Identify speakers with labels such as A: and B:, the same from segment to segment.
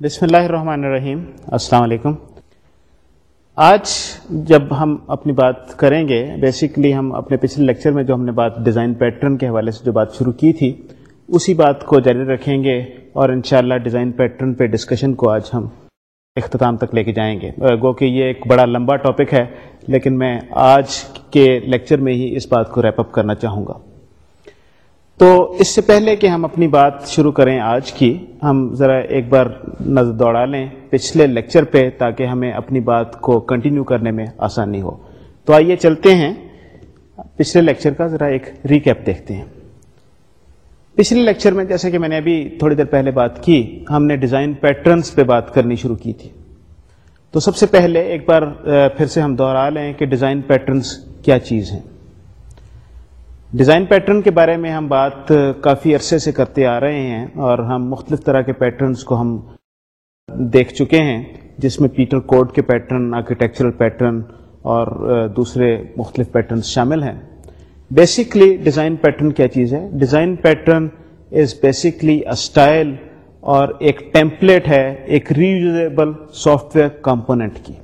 A: بسم اللہ الرحمن الرحیم۔ السلام علیکم۔ آج جب ہم اپنی بات کریں گے بیسیکلی ہم اپنے پچھلے لیکچر میں جو ہم نے بات ڈیزائن پیٹرن کے حوالے سے جو بات شروع کی تھی، اسی بات کو جاری رکھیں گے اور انشاءاللہ ڈیزائن پیٹرن پہ ڈسکشن کو آج ہم اختتام تک لے کے جائیں گے۔ گو کہ یہ ایک بڑا لمبا ٹاپک ہے، لیکن میں آج کے لیکچر میں ہی اس بات کو ریپ اپ کرنا چاہوں گا۔ تو اس سے پہلے کہ ہم اپنی بات شروع کریں آج کی، ہم ذرا ایک بار نظر دوڑا لیں پچھلے لیکچر پہ تاکہ ہمیں اپنی بات کو کنٹینیو کرنے میں آسانی ہو۔ تو آئیے چلتے ہیں۔ پچھلے لیکچر کا ذرا ایک ریکیپ دیکھتے ہیں۔ پچھلے لیکچر میں جیسے کہ میں نے ابھی تھوڑی دیر پہلے بات کی، ہم نے ڈیزائن پیٹرنس پہ بات کرنی شروع کی تھی۔ تو سب سے پہلے ایک بار پھر سے ہم دوہرا لیں کہ ڈیزائن پیٹرنس کیا چیز ہیں۔ ڈیزائن پیٹرن کے بارے میں ہم بات کافی عرصے سے کرتے آ رہے ہیں اور ہم مختلف طرح کے پیٹرنس کو ہم دیکھ چکے ہیں، جس میں پیٹر کوڈ کے پیٹرن آرکیٹیکچرل پیٹرن اور دوسرے مختلف پیٹرنس شامل ہیں۔ بیسکلی ڈیزائن پیٹرن کیا چیز ہے؟ Design pattern is basically style اور ایک ٹیمپلیٹ ہے، ایک ریوزیبل سافٹ ویئر کمپوننٹ کی۔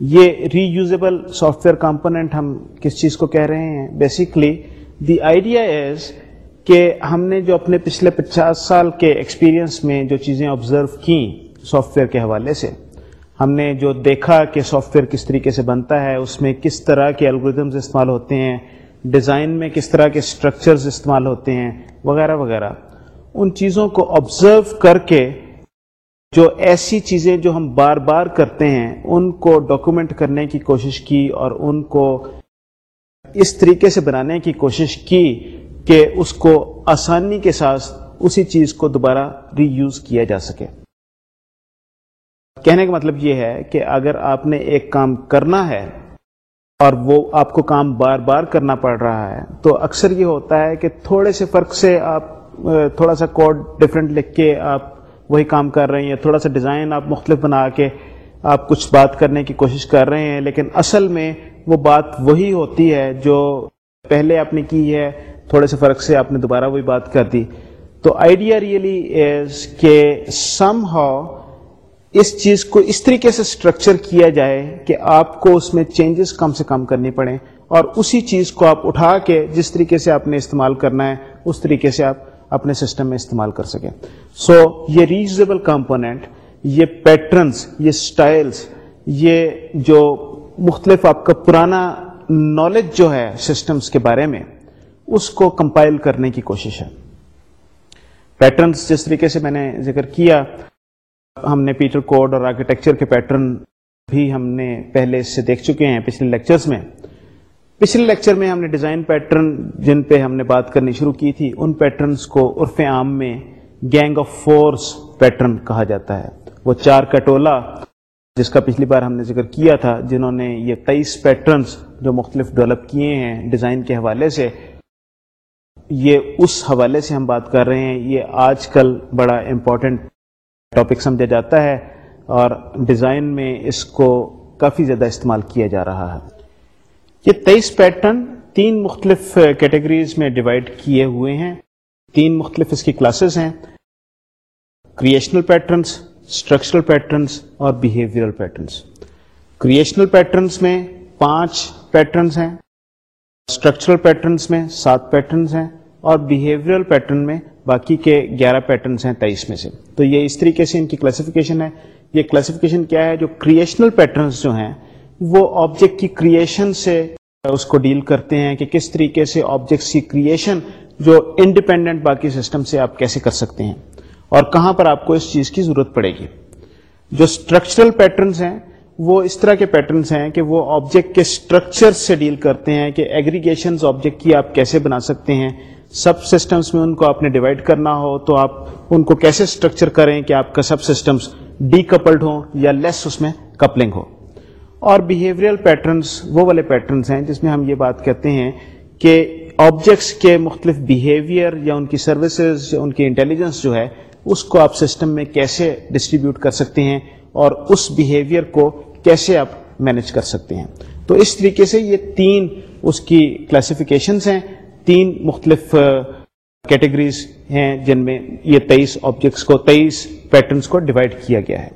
A: یہ reusable software component ہم کس چیز کو کہہ رہے ہیں؟ بیسکلی دی آئیڈیا از کہ ہم نے جو اپنے پچھلے پچاس سال کے ایکسپیرئنس میں جو چیزیں آبزرو کی سافٹ ویئر کے حوالے سے، ہم نے جو دیکھا کہ سافٹ ویئر کس طریقے سے بنتا ہے، اس میں کس طرح کے الگوریدمز استعمال ہوتے ہیں ڈیزائن میں کس طرح کے اسٹرکچرز استعمال ہوتے ہیں، وغیرہ وغیرہ۔ ان چیزوں کو آبزرو کر کے جو ایسی چیزیں جو ہم بار بار کرتے ہیں، ان کو ڈاکومنٹ کرنے کی کوشش کی اور ان کو اس طریقے سے بنانے کی کوشش کی کہ اس کو آسانی کے ساتھ اسی چیز کو دوبارہ ری یوز کیا جا سکے۔ کہنے کا مطلب یہ ہے کہ اگر آپ نے ایک کام کرنا ہے اور وہ آپ کو کام بار بار کرنا پڑ رہا ہے، تو اکثر یہ ہوتا ہے کہ تھوڑے سے فرق سے آپ، تھوڑا سا کوڈ ڈفرینٹ لکھ کے آپ وہی کام کر رہے ہیں، تھوڑا سا ڈیزائن آپ مختلف بنا کے آپ کچھ بات کرنے کی کوشش کر رہے ہیں، لیکن اصل میں وہ بات وہی ہوتی ہے جو پہلے آپ نے کی ہے، تھوڑے سے فرق سے آپ نے دوبارہ وہی بات کر دی۔ تو آئیڈیا ریئلی از کہ سم ہاؤ اس چیز کو اس طریقے سے اسٹرکچر کیا جائے کہ آپ کو اس میں چینجز کم سے کم کرنی پڑیں اور اسی چیز کو آپ اٹھا کے جس طریقے سے آپ نے استعمال کرنا ہے، اس طریقے سے آپ اپنے سسٹم میں استعمال کر سکیں۔ سو so, یہ ریزبل کمپوننٹ یہ پیٹرنس یہ سٹائلز یہ جو مختلف آپ کا پرانا نالج جو ہے سسٹمز کے بارے میں اس کو کمپائل کرنے کی کوشش ہے۔ پیٹرنس جس طریقے سے میں نے ذکر کیا ہم نے پیٹر کوڈ اور آرکیٹیکچر کے پیٹرن بھی ہم نے پہلے سے دیکھ چکے ہیں پچھلے لیکچرز میں۔ پچھلے لیکچر میں ہم نے ڈیزائن پیٹرن جن پہ ہم نے بات کرنی شروع کی تھی، ان پیٹرنس کو عرف عام میں گینگ آف فورس پیٹرن کہا جاتا ہے۔ وہ چار کٹولا، جس کا پچھلی بار ہم نے ذکر کیا تھا، جنہوں نے یہ تیئیس پیٹرنس جو مختلف ڈیولپ کیے ہیں ڈیزائن کے حوالے سے، یہ اس حوالے سے ہم بات کر رہے ہیں۔ یہ آج کل بڑا امپورٹنٹ ٹاپک سمجھا جاتا ہے اور ڈیزائن میں اس کو کافی زیادہ استعمال کیا جا رہا ہے۔ یہ تیئیس پیٹرن تین مختلف کیٹیگریز میں ڈیوائڈ کیے ہوئے ہیں. تین مختلف اس کی کلاسز ہیں. کریشنل پیٹرنس اسٹرکچرل پیٹرنس اور بیہیویئرل پیٹرنس کریشنل پیٹرنس میں پانچ پیٹرنس ہیں. اسٹرکچرل پیٹرنس میں سات پیٹرنس ہیں اور بیہیویئرل پیٹرن میں باقی کے گیارہ پیٹرنس ہیں تیئیس میں سے. تو یہ اس طریقے سے ان کی کلاسیفیکیشن ہے. یہ کلاسیفیکیشن کیا ہے؟ جو کریشنل پیٹرنس جو ہیں وہ آبجیکٹ کی کریشن سے اس کو ڈیل کرتے ہیں کہ کس طریقے سے آبجیکٹس کی کریشن جو انڈیپینڈنٹ باقی سسٹم سے آپ کیسے کر سکتے ہیں اور کہاں پر آپ کو اس چیز کی ضرورت پڑے گی جو اسٹرکچرل پیٹرنس ہیں، وہ اس طرح کے پیٹرنس ہیں کہ وہ آبجیکٹ کے اسٹرکچر سے ڈیل کرتے ہیں کہ ایگریگیشن آبجیکٹ کی آپ کیسے بنا سکتے ہیں۔ سب سسٹمس میں ان کو آپ نے ڈیوائڈ کرنا ہو تو آپ ان کو کیسے اسٹرکچر کریں کہ آپ کا سب سسٹمس ڈی کپلڈ ہوں یا لیس اس میں کپلنگ ہو۔ اور بیہیویئر پیٹرنس وہ والے پیٹرنس ہیں جس میں ہم یہ بات کہتے ہیں کہ آبجیکٹس کے مختلف بیہیویئر یا ان کی سروسز یا ان کی انٹیلیجنس جو ہے، اس کو آپ سسٹم میں کیسے ڈسٹریبیوٹ کر سکتے ہیں اور اس بیہیویئر کو کیسے آپ مینج کر سکتے ہیں۔ تو اس طریقے سے یہ تین اس کی کلاسیفیکیشنس ہیں، تین مختلف کیٹیگریز ہیں جن میں یہ تیئیس آبجیکٹس کو، تیئیس پیٹرنس کو ڈیوائڈ کیا گیا ہے۔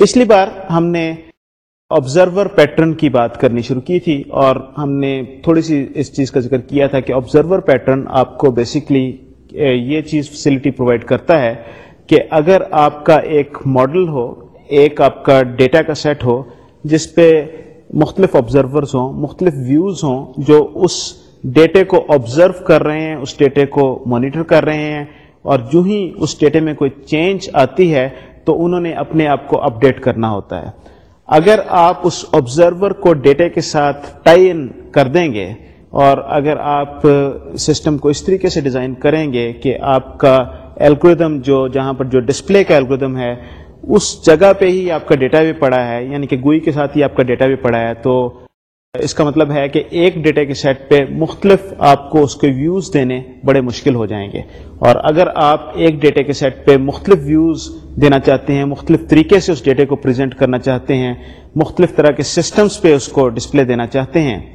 A: پچھلی بار ہم نے آبزرور پیٹرن کی بات کرنی شروع کی تھی اور ہم نے تھوڑی سی اس چیز کا ذکر کیا تھا کہ آبزرور پیٹرن آپ کو بیسکلی یہ چیز فیسلٹی پرووائڈ کرتا ہے کہ اگر آپ کا ایک ماڈل ہو، ایک آپ کا ڈیٹا کا سیٹ ہو، جس پہ مختلف آبزرورز ہوں، مختلف ویوز ہوں، جو اس ڈیٹے کو آبزرو کر رہے ہیں، اس ڈیٹے کو مانیٹر کر رہے ہیں، اور جو ہی اس ڈیٹے میں کوئی چینج آتی ہے، تو انہوں نے اپنے آپ کو اپڈیٹ کرنا ہوتا ہے۔ اگر آپ اس آبزرور کو ڈیٹا کے ساتھ ٹائی ان کر دیں گے اور اگر آپ سسٹم کو اس طریقے سے ڈیزائن کریں گے کہ آپ کا الگوریدم جو جہاں پر جو ڈسپلے کا الگوریدم ہے، اس جگہ پہ ہی آپ کا ڈیٹا بھی پڑا ہے یعنی کہ گوئی کے ساتھ ہی آپ کا ڈیٹا بھی پڑا ہے، تو اس کا مطلب ہے کہ ایک ڈیٹا کے سیٹ پہ مختلف آپ کو اس کے ویوز دینے بڑے مشکل ہو جائیں گے۔ اور اگر آپ ایک ڈیٹا کے سیٹ پہ مختلف ویوز دینا چاہتے ہیں، مختلف طریقے سے اس ڈیٹے کو پریزنٹ کرنا چاہتے ہیں، مختلف طرح کے سسٹمز پہ اس کو ڈسپلے دینا چاہتے ہیں۔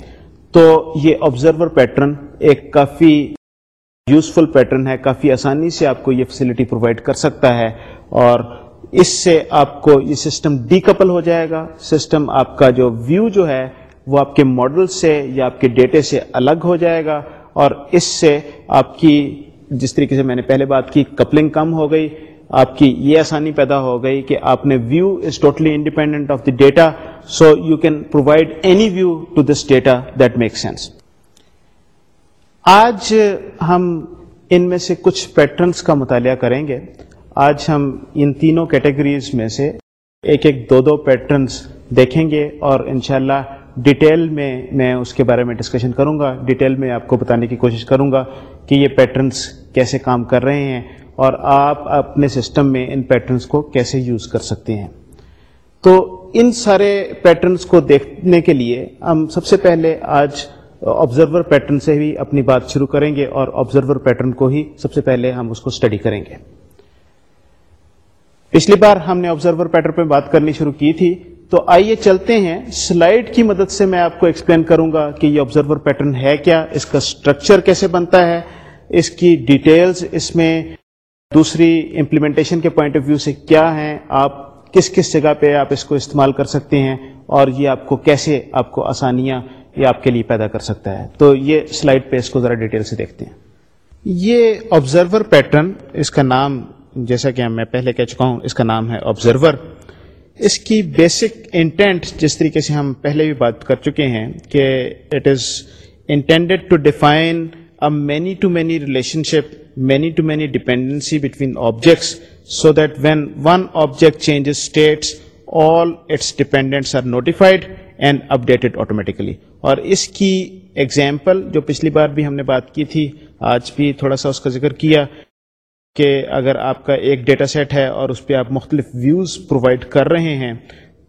A: تو یہ آبزرور پیٹرن ایک کافی یوزفل پیٹرن ہے، کافی آسانی سے آپ کو یہ فیسلٹی پرووائڈ کر سکتا ہے۔ اور اس سے آپ کو یہ سسٹم ڈی کپل ہو جائے گا۔ سسٹم آپ کا جو ویو جو ہے، وہ آپ کے ماڈل سے یا آپ کے ڈیٹے سے الگ ہو جائے گا۔ اور اس سے آپ کی، جس طریقے سے میں نے پہلے بات کی کپلنگ کم ہو گئی۔ آپ کی یہ آسانی پیدا ہو گئی کہ آپ نے view is totally independent of the data so you can provide any view to this data that make sense آج ہم ان میں سے کچھ پیٹرنس کا مطالعہ کریں گے. آج ہم ان تینوں کیٹیگریز میں سے ایک ایک دو دو پیٹرنس دیکھیں گے اور انشاءاللہ ڈیٹیل میں میں اس کے بارے میں ڈسکشن کروں گا. ڈیٹیل میں آپ کو بتانے کی کوشش کروں گا کہ یہ پیٹرنس کیسے کام کر رہے ہیں اور آپ اپنے سسٹم میں ان پیٹرنس کو کیسے یوز کر سکتے ہیں۔ تو ان سارے پیٹرنس کو دیکھنے کے لیے ہم سب سے پہلے آج آبزرور پیٹرن سے ہی اپنی بات شروع کریں گے اور آبزرور پیٹرن کو ہی سب سے پہلے ہم اس کو اسٹڈی کریں گے۔ پچھلی بار ہم نے آبزرور پیٹرن پہ بات کرنی شروع کی تھی۔ تو آئیے چلتے ہیں۔ سلائڈ کی مدد سے میں آپ کو ایکسپلین کروں گا کہ یہ آبزرور پیٹرن ہے کیا، اس کا اسٹرکچر کیسے بنتا ہے، اس کی ڈیٹیلز اس میں دوسری امپلیمنٹیشن کے پوائنٹ آف ویو سے کیا ہیں؟ آپ کس کس جگہ پہ آپ اس کو استعمال کر سکتے ہیں؟ اور یہ آپ کو کیسے آپ کو آسانیاں یہ آپ کے لیے پیدا کر سکتا ہے؟ تو یہ سلائڈ پہ اس کو ذرا ڈیٹیل سے دیکھتے ہیں۔ یہ آبزرور پیٹرن اس کا نام، جیسا کہ میں پہلے کہہ چکا ہوں، اس کا نام ہے آبزرور اس کی بیسک انٹینٹ جس طریقے سے ہم پہلے بھی بات کر چکے ہیں کہ it is intended to define many to many relationship many to many dependency between objects so that when one object changes states all its dependents are notified and updated automatically اور اس کی ایگزامپل جو پچھلی بار بھی ہم نے بات کی تھی، آج بھی تھوڑا سا اس کا ذکر کیا کہ اگر آپ کا ایک ڈیٹا سیٹ ہے اور اس پہ آپ مختلف ویوز پرووائڈ کر رہے ہیں،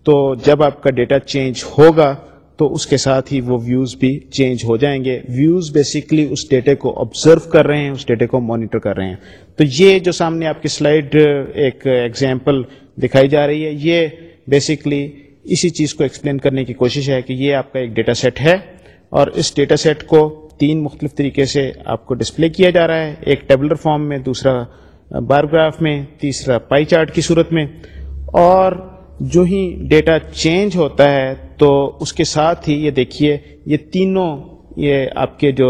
A: تو جب آپ کا ڈیٹا چینج ہوگا تو اس کے ساتھ ہی وہ ویوز بھی چینج ہو جائیں گے. ویوز بیسکلی اس ڈیٹے کو آبزرو کر رہے ہیں، اس ڈیٹے کو مانیٹر کر رہے ہیں. تو یہ جو سامنے آپ کی سلائڈ ایک ایگزامپل دکھائی جا رہی ہے، یہ بیسکلی اسی چیز کو ایکسپلین کرنے کی کوشش ہے کہ یہ آپ کا ایک ڈیٹا سیٹ ہے اور اس ڈیٹا سیٹ کو تین مختلف طریقے سے آپ کو ڈسپلے کیا جا رہا ہے. ایک ٹیبلر فارم میں، دوسرا بارگراف میں، تیسرا پائی چارٹ کی صورت میں. اور جو ہی ڈیٹا چینج ہوتا ہے تو اس کے ساتھ ہی یہ دیکھیے، یہ تینوں یہ آپ کے جو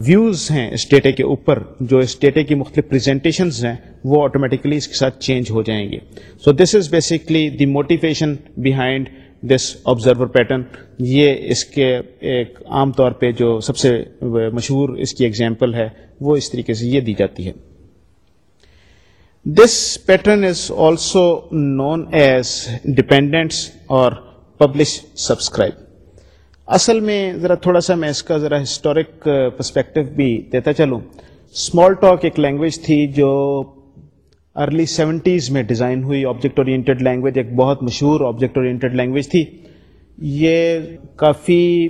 A: ویوز ہیں اس ڈیٹے کے اوپر، جو اس ڈیٹے کی مختلف پریزنٹیشنز ہیں، وہ آٹومیٹکلی اس کے ساتھ چینج ہو جائیں گے۔ So this is basically the motivation behind this observer pattern یہ اس کے ایک عام طور پہ جو سب سے مشہور اس کی ایگزامپل ہے، وہ اس طریقے سے یہ دی جاتی ہے۔ This pattern is also known as dependents اور پبلش سبسکرائب اصل میں ذرا تھوڑا سا میں اس کا ذرا ہسٹورک پرسپیکٹو uh, بھی دیتا چلوں. اسمال ٹاک ایک لینگویج تھی جو ارلی سیونٹیز میں ڈیزائن ہوئی آبجیکٹ اورینٹیڈ لینگویج ایک بہت مشہور آبجیکٹ اورینٹیڈ لینگویج تھی. یہ کافی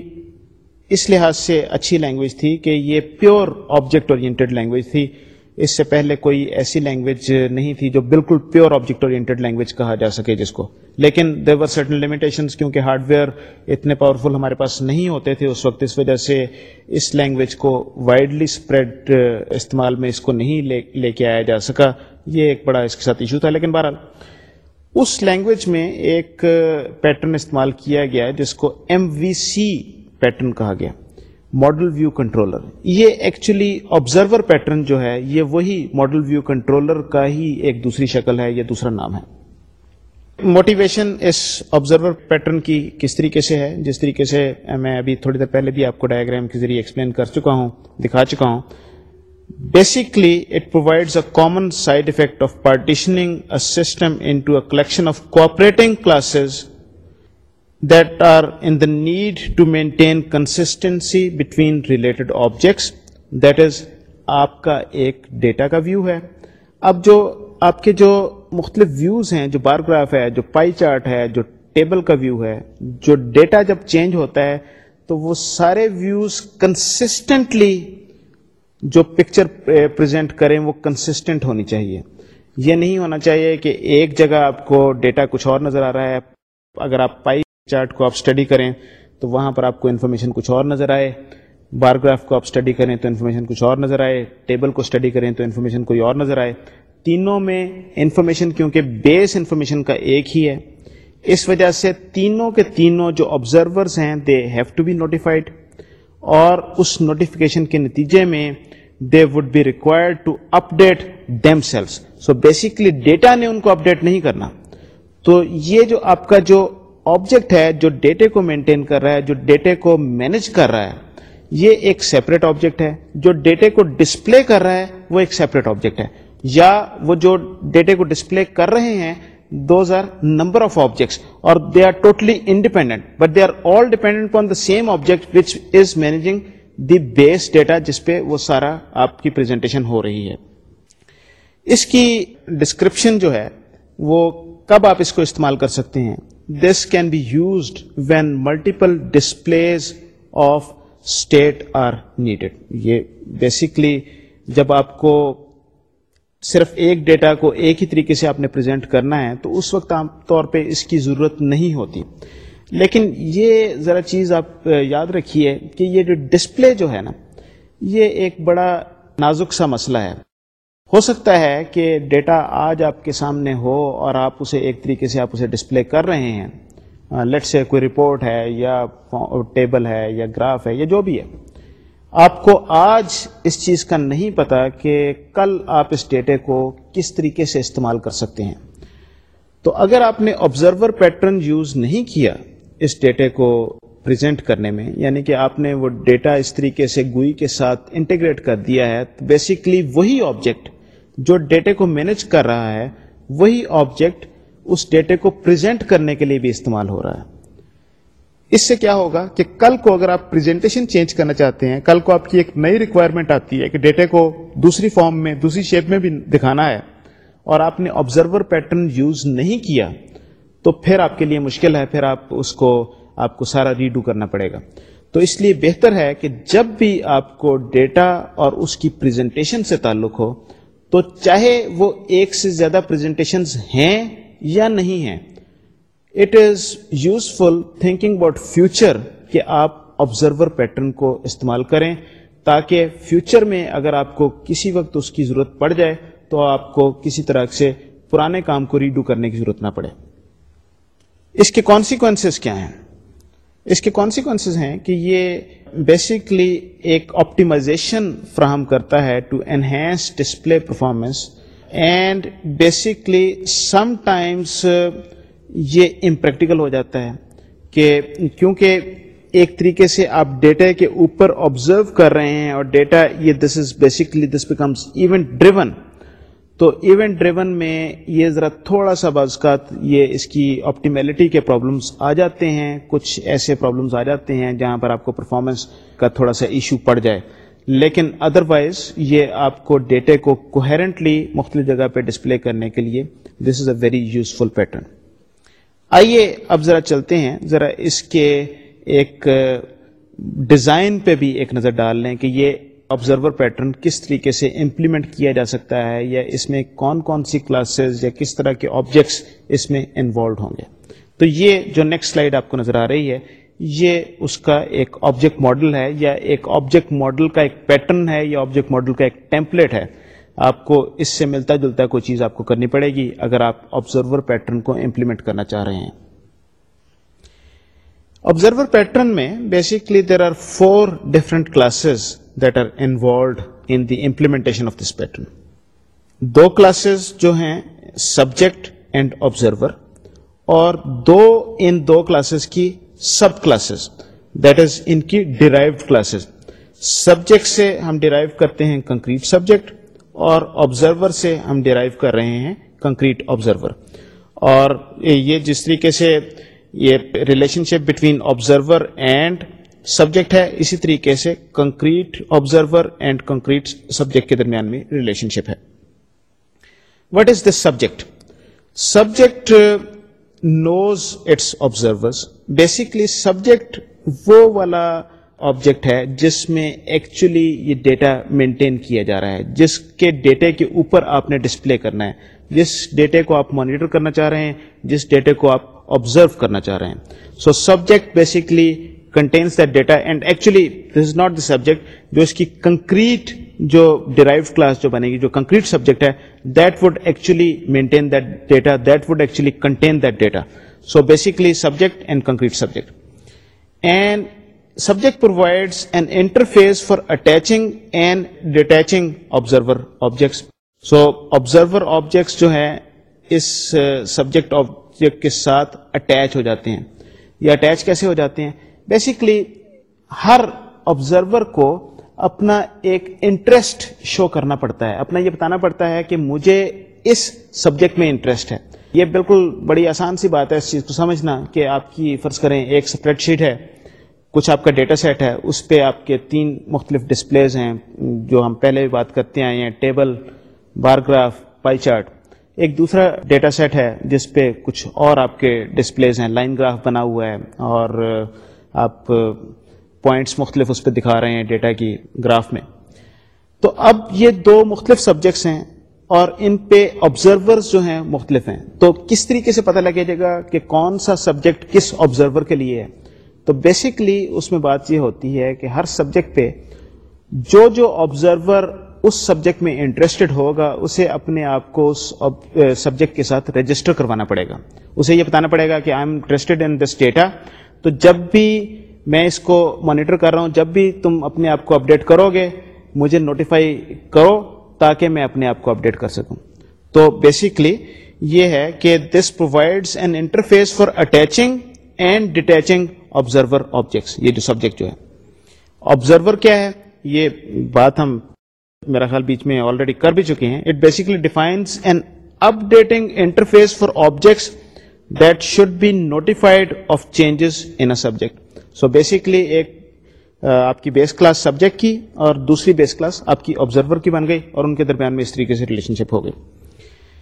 A: اس لحاظ سے اچھی لینگویج تھی کہ یہ پیور آبجیکٹ اورینٹیڈ لینگویج تھی. اس سے پہلے کوئی ایسی لینگویج نہیں تھی جو بالکل پیور آبجیکٹ اورینٹیڈ لینگویج کہا جا سکے جس کو۔ لیکن دیور سرٹن لمیٹیشن کیونکہ ہارڈ ویئر اتنے پاورفل ہمارے پاس نہیں ہوتے تھے اس وقت، اس وجہ سے اس لینگویج کو وائڈلی اسپریڈ uh, استعمال میں اس کو نہیں لے کے آیا جا سکا۔ یہ ایک بڑا اس کے ساتھ ایشو تھا۔ لیکن بہرحال، اس لینگویج میں ایک uh, پیٹرن استعمال کیا گیا جس کو ایم وی سی پیٹرن کہا گیا۔ ماڈل ویو کنٹرولر یہ ایکچولی آبزرور پیٹرن جو ہے، یہ وہی ماڈل ویو کنٹرولر کا ہی ایک دوسری شکل ہے یا دوسرا نام ہے۔ موٹیویشن اس آبزرور پیٹرن کی کس طریقے سے ہے؟ جس طریقے سے میں ابھی تھوڑی دیر پہلے بھی آپ کو ڈائگرام کے ذریعے ایکسپلین کر چکا ہوں، دکھا چکا ہوں۔ Basically it provides a common side effect of partitioning a system into a collection of cooperating classes that are in the need to maintain consistency between related objects that is آپ کا ایک data کا view ہے اب جو آپ کے جو مختلف ویوز ہیں جو بارگراف ہے جو پائی چارٹ ہے جو ٹیبل کا ویو ہے جو ڈیٹا جب چینج ہوتا ہے تو وہ سارے ویوز کنسسٹنٹلی جو پکچر پریزنٹ کریں وہ کنسسٹنٹ ہونی چاہیے یہ نہیں ہونا چاہیے کہ ایک جگہ آپ کو ڈیٹا کچھ اور نظر آ رہا ہے اگر آپ پائی چارٹ کو آپ اسٹڈی کریں تو وہاں پر آپ کو انفارمیشن کچھ اور نظر آئے۔ بارگراف کو آپ اسٹڈی کریں تو انفارمیشن کچھ اور نظر آئے۔ ٹیبل کو اسٹڈی کریں تو انفارمیشن کوئی اور نظر آئے۔ تینوں میں انفارمیشن کیونکہ بیس انفارمیشن کا ایک ہی ہے۔ اس وجہ سے تینوں کے تینوں جو آبزرورز ہیں they have to be notified اور اس نوٹیفیکیشن کے نتیجے میں they would be required to update themselves so basically data نے ان کو اپ ڈیٹ نہیں کرنا۔ تو یہ جو آپ کا جو آبجیکٹ ہے جو ڈیٹے کو مینٹین کر رہا ہے، جو ڈیٹے کو مینج کر رہا ہے، یہ ایک سیپریٹ آبجیکٹ ہے. جو ڈیٹے کو ڈسپلے کر رہا ہے، وہ ایک سیپریٹ آبجیکٹ ہے. یا وہ جو ڈیٹے کو ڈسپلے کر رہے ہیں those are number of objects اور they are totally independent but they are all dependent on the same object which is managing the base data جس پہ وہ سارا آپ کی پریزنٹیشن ہو رہی ہے. اس کی ڈسکرپشن جو ہے، وہ کب آپ اس کو استعمال کر سکتے ہیں؟ This can be used when multiple displays of state are needed یہ بیسکلی جب آپ کو صرف ایک ڈیٹا کو ایک ہی طریقے سے آپ نے پریزنٹ کرنا ہے، تو اس وقت عام طور پہ اس کی ضرورت نہیں ہوتی۔ لیکن یہ ذرا چیز آپ یاد رکھیے کہ یہ جو ڈسپلے جو ہے نا، یہ ایک بڑا نازک سا مسئلہ ہے۔ ہو سکتا ہے کہ ڈیٹا آج آپ کے سامنے ہو اور آپ اسے ایک طریقے سے آپ اسے ڈسپلے کر رہے ہیں۔ لیٹ سے کوئی رپورٹ ہے یا ٹیبل ہے یا گراف ہے یا جو بھی ہے۔ آپ کو آج اس چیز کا نہیں پتا کہ کل آپ اس ڈیٹے کو کس طریقے سے استعمال کر سکتے ہیں۔ تو اگر آپ نے آبزرور پیٹرن یوز نہیں کیا اس ڈیٹے کو پریزنٹ کرنے میں یعنی کہ آپ نے وہ ڈیٹا اس طریقے سے گوئی کے ساتھ انٹیگریٹ کر دیا ہے، تو بیسکلی وہی آبجیکٹ جو ڈیٹے کو مینج کر رہا ہے، وہی آبجیکٹ اس ڈیٹے کو پریزنٹ کرنے کے لیے بھی استعمال ہو رہا ہے۔ اس سے کیا ہوگا کہ کل کو اگر آپ پریزنٹیشن چینج کرنا چاہتے ہیں، کل کو آپ کی ایک نئی ریکوائرمنٹ آتی ہے کہ ڈیٹے کو دوسری فارم میں، دوسری شیپ میں بھی دکھانا ہے اور آپ نے آبزرور پیٹرن یوز نہیں کیا، تو پھر آپ کے لیے مشکل ہے، پھر آپ اس کو، آپ کو سارا ریڈو کرنا پڑے گا۔ تو اس لیے بہتر ہے کہ جب بھی آپ کو ڈیٹا اور اس کی پریزنٹیشن سے تعلق ہو تو چاہے وہ ایک سے زیادہ پریزنٹیشن ہیں یا نہیں ہیں it is useful thinking about future کہ آپ آبزرور پیٹرن کو استعمال کریں تاکہ فیوچر میں اگر آپ کو کسی وقت اس کی ضرورت پڑ جائے تو آپ کو کسی طرح سے پرانے کام کو ریڈو کرنے کی ضرورت نہ پڑے۔ اس کے کانسیکوینس کیا ہیں؟ اس کے کانسیکوینس ہیں کہ یہ بیسکلی ایک آپٹیمائزیشن فراہم کرتا ہے to enhance display performance and basically sometimes یہ امپریکٹیکل ہو جاتا ہے کہ کیونکہ ایک طریقے سے آپ ڈیٹا کے اوپر آبزرو کر رہے ہیں اور ڈیٹا یہ this is basically this becomes event driven تو ایونٹ ڈریون میں یہ ذرا تھوڑا سا بازکات یہ اس کی آپٹیمیلٹی کے پرابلمس آ جاتے ہیں۔ کچھ ایسے پرابلمس آ جاتے ہیں جہاں پر آپ کو پرفارمنس کا تھوڑا سا ایشو پڑ جائے۔ لیکن ادروائز یہ آپ کو ڈیٹے کو کوہرنٹلی مختلف جگہ پہ ڈسپلے کرنے کے لیے this is a very useful pattern آئیے اب ذرا چلتے ہیں۔ ذرا اس کے ایک ڈیزائن پہ بھی ایک نظر ڈال لیں کہ یہ آبزرور پیٹرن کس طریقے سے امپلیمنٹ کیا جا سکتا ہے یا اس میں کون کون سی کلاسز یا کس طرح کے آبجیکٹس اس میں انوالوڈ ہوں گے۔ تو یہ جو نیکسٹ سلائڈ آپ کو نظر آ رہی ہے، یہ اس کا ایک آبجیکٹ ماڈل ہے یا ایک آبجیکٹ ماڈل کا ایک پیٹرن ہے یا آبجیکٹ ماڈل کا ایک ٹیمپلیٹ ہے۔ آپ کو اس سے ملتا جلتا کوئی چیز آپ کو کرنی پڑے گی اگر آپ آبزرور پیٹرن کو امپلیمنٹ کرنا چاہ رہے ہیں۔ آبزرور پیٹرن میں basically there are four different classes that are involved in the implementation of this pattern do classes جو ہیں سبجیکٹ اینڈ آبزرور اور دو ان دو کلاسز کی سب کلاسز دیٹ از ان کی ڈیرائیوڈ کلاسز سبجیکٹ سے ہم ڈیرائیو کرتے ہیں کنکریٹ سبجیکٹ اور آبزرور سے ہم ڈیرائیو کر رہے ہیں کنکریٹ آبزرور اور یہ جس طریقے سے یہ relationship between observer and subject ہے اسی طریقے سے concrete observer and concrete subject کے درمیان میں ریلیشن شپ ہے what is this subject subject knows its observer basically subject وہ والا آبجیکٹ ہے جس میں ایکچولی یہ ڈیٹا مینٹین کیا جا رہا ہے۔ جس کے ڈیٹے کے اوپر آپ نے ڈسپلے کرنا ہے۔ جس ڈیٹے کو آپ مانیٹر کرنا چاہ رہے ہیں، جس ڈیٹے کو آپ آبزرو کرنا چاہ رہے ہیں۔ So subject basically contains that data and actually this is not the subject جو اس کی کنکریٹ جو ڈیرائیو کلاس جو بنے گی، جو کنکریٹ سبجیکٹ ہے that would actually maintain that data that would actually contain that data so basically subject and concrete subject and subject provides an interface for attaching and detaching observer objects so observer objects جو ہے اس subject object کے ساتھ attach ہو جاتے ہیں. یا attach کیسے ہو جاتے ہیں؟ بیسکلی ہر آبزرور کو اپنا ایک انٹرسٹ شو کرنا پڑتا ہے۔ اپنا یہ بتانا پڑتا ہے کہ مجھے اس سبجیکٹ میں انٹرسٹ ہے۔ یہ بالکل بڑی آسان سی بات ہے اس چیز کو سمجھنا کہ آپ کی فرض کریں ایک اسپریڈ شیٹ ہے، کچھ آپ کا ڈیٹا سیٹ ہے، اس پہ آپ کے تین مختلف ڈسپلیز ہیں، جو ہم پہلے بھی بات کرتے آئے ہیں table bar graph pie chart ایک دوسرا ڈیٹا سیٹ ہے، جس پہ کچھ اور آپ کے ڈسپلیز ہیں لائن گراف بنا ہوا ہے اور آپ پوائنٹس مختلف اس پہ دکھا رہے ہیں ڈیٹا کی گراف میں۔ تو اب یہ دو مختلف سبجیکٹس ہیں اور ان پہ آبزرور جو ہیں مختلف ہیں۔ تو کس طریقے سے پتہ لگے گا کہ کون سا سبجیکٹ کس آبزرور کے لیے ہے؟ تو بیسکلی اس میں بات یہ ہوتی ہے کہ ہر سبجیکٹ پہ جو جو آبزرور اس سبجیکٹ میں انٹرسٹڈ ہوگا، اسے اپنے آپ کو اس سبجیکٹ کے ساتھ رجسٹر کروانا پڑے گا۔ اسے یہ بتانا پڑے گا کہ I am interested in this data تو جب بھی میں اس کو مانیٹر کر رہا ہوں، جب بھی تم اپنے آپ کو اپڈیٹ کرو گے مجھے نوٹیفائی کرو تاکہ میں اپنے آپ کو اپڈیٹ کر سکوں۔ تو بیسکلی یہ ہے کہ this provides an interface for attaching and detaching observer objects یہ جو سبجیکٹ جو ہے۔ آبزرور کیا ہے؟ یہ بات ہم میرا خیال بیچ میں آلریڈی کر بھی چکے ہیں۔ It basically defines an updating interface for objects that should be notified of changes in subject so basically ایک آپ کی بیس کلاس سبجیکٹ کی اور دوسری بیس کلاس آپ کی آبزرور کی بن گئی اور ان کے درمیان میں اس طریقے سے ریلیشن شپ ہو گئی۔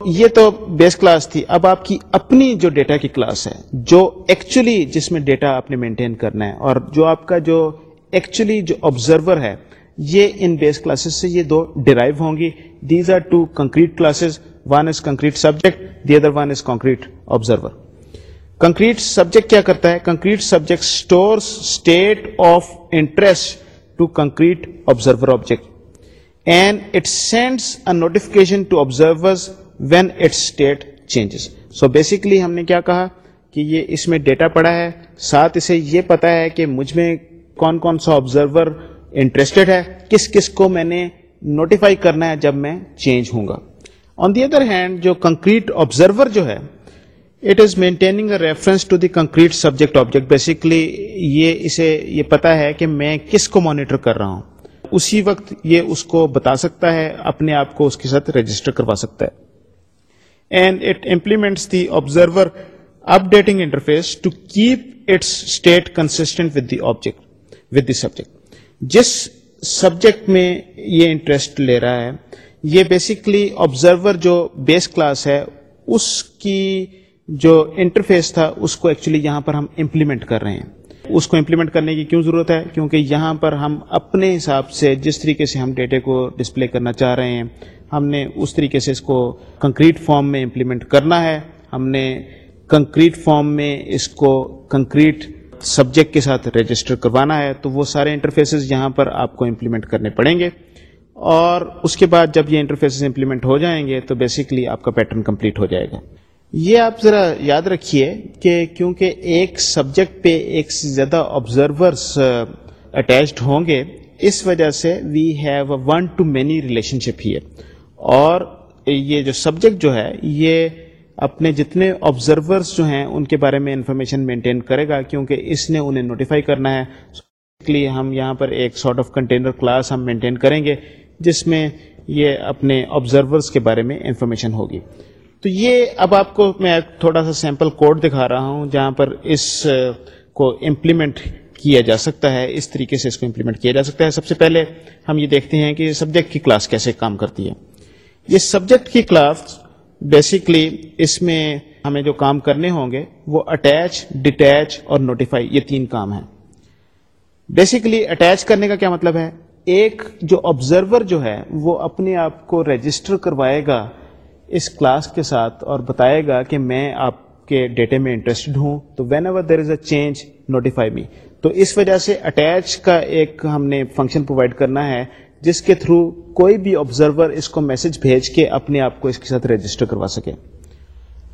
A: یہ تو بیس کلاس تھی۔ اب آپ کی اپنی جو ڈیٹا کی کلاس ہے، جو ایکچولی جس میں ڈیٹا آپ نے مینٹین کرنا ہے اور جو آپ کا جو ایکچولی جو آبزرور ہے، یہ ان بیس کلاسز سے یہ دو ڈیرائیو ہوں گی۔ These are two concrete classes one is concrete subject the other one is concrete observer concrete subject کیا کرتا ہے concrete subject store state of interest to concrete observer object and it sends a notification to observer when it state changes so basically ہم نے کیا کہا کہ یہ اس میں ڈیٹا پڑا ہے ساتھ اسے یہ پتا ہے کہ مجھ میں کون کون سا آبزرور انٹرسٹڈ ہے کس کس کو میں نے نوٹیفائی کرنا ہے جب میں چینج ہوں گا آن دی ادر ہینڈ جو کنکریٹ آبزرور جو ہے it is maintaining a reference to the concrete subject object basically یہ اسے، یہ پتا ہے کہ میں کس کو مانیٹر کر رہا ہوں۔ اسی وقت یہ اس کو بتا سکتا ہے، اپنے آپ کو اس کے ساتھ رجسٹر کروا سکتا ہے۔ And it implements the observer updating interface to keep its state consistent with the object with the subject جس سبجیکٹ میں یہ انٹرسٹ لے رہا ہے یہ بیسکلی آبزرور جو بیس کلاس ہے، اس کی جو انٹرفیس تھا، اس کو ایکچولی یہاں پر ہم امپلیمنٹ کر رہے ہیں۔ اس کو امپلیمنٹ کرنے کی کیوں ضرورت ہے؟ کیونکہ یہاں پر ہم اپنے حساب سے جس طریقے سے ہم ڈیٹے کو ڈسپلے کرنا چاہ رہے ہیں، ہم نے اس طریقے سے اس کو کنکریٹ فارم میں امپلیمنٹ کرنا ہے۔ ہم نے کنکریٹ فارم میں اس کو کنکریٹ سبجیکٹ کے ساتھ رجسٹر کروانا ہے۔ تو وہ سارے انٹرفیسز یہاں پر آپ کو امپلیمنٹ کرنے پڑیں گے۔ اور اس کے بعد جب یہ انٹرفیسز امپلیمنٹ ہو جائیں گے تو بیسکلی آپ کا پیٹرن کمپلیٹ ہو جائے گا۔ یہ آپ ذرا یاد رکھیے کہ کیونکہ ایک سبجیکٹ پہ ایک سے زیادہ آبزرورس اٹیچڈ uh, ہوں گے، اس وجہ سے we have a one to many relationship ہی اور یہ جو سبجیکٹ جو ہے، یہ اپنے جتنے آبزرورس جو ہیں، ان کے بارے میں انفارمیشن مینٹین کرے گا کیونکہ اس نے انہیں نوٹیفائی کرنا ہے۔ ہم یہاں پر ایک سارٹ آف کنٹینر کلاس ہم مینٹین کریں گے۔ جس میں یہ اپنے آبزرورس کے بارے میں انفارمیشن ہوگی۔ تو یہ اب آپ کو میں تھوڑا سا سیمپل کوڈ دکھا رہا ہوں جہاں پر اس کو امپلیمنٹ کیا جا سکتا ہے، اس طریقے سے اس کو امپلیمنٹ کیا جا سکتا ہے۔ سب سے پہلے ہم یہ دیکھتے ہیں کہ سبجیکٹ کی کلاس کیسے کام کرتی ہے۔ یہ سبجیکٹ کی کلاس بیسکلی اس میں ہمیں جو کام کرنے ہوں گے وہ اٹیچ ڈیٹیچ اور نوٹیفائی یہ تین کام ہیں۔ بیسکلی اٹیچ کرنے کا کیا مطلب ہے؟ ایک جو آبزرور جو ہے، وہ اپنے آپ کو رجسٹر کروائے گا اس کلاس کے ساتھ اور بتائے گا کہ میں آپ کے ڈیٹے میں انٹرسٹڈ ہوں۔ تو whenever there is a change notify me تو اس وجہ سے اٹیچ کا ایک ہم نے فنکشن پرووائڈ کرنا ہے، جس کے تھرو کوئی بھی آبزرور اس کو میسج بھیج کے اپنے آپ کو اس کے ساتھ رجسٹر کروا سکے۔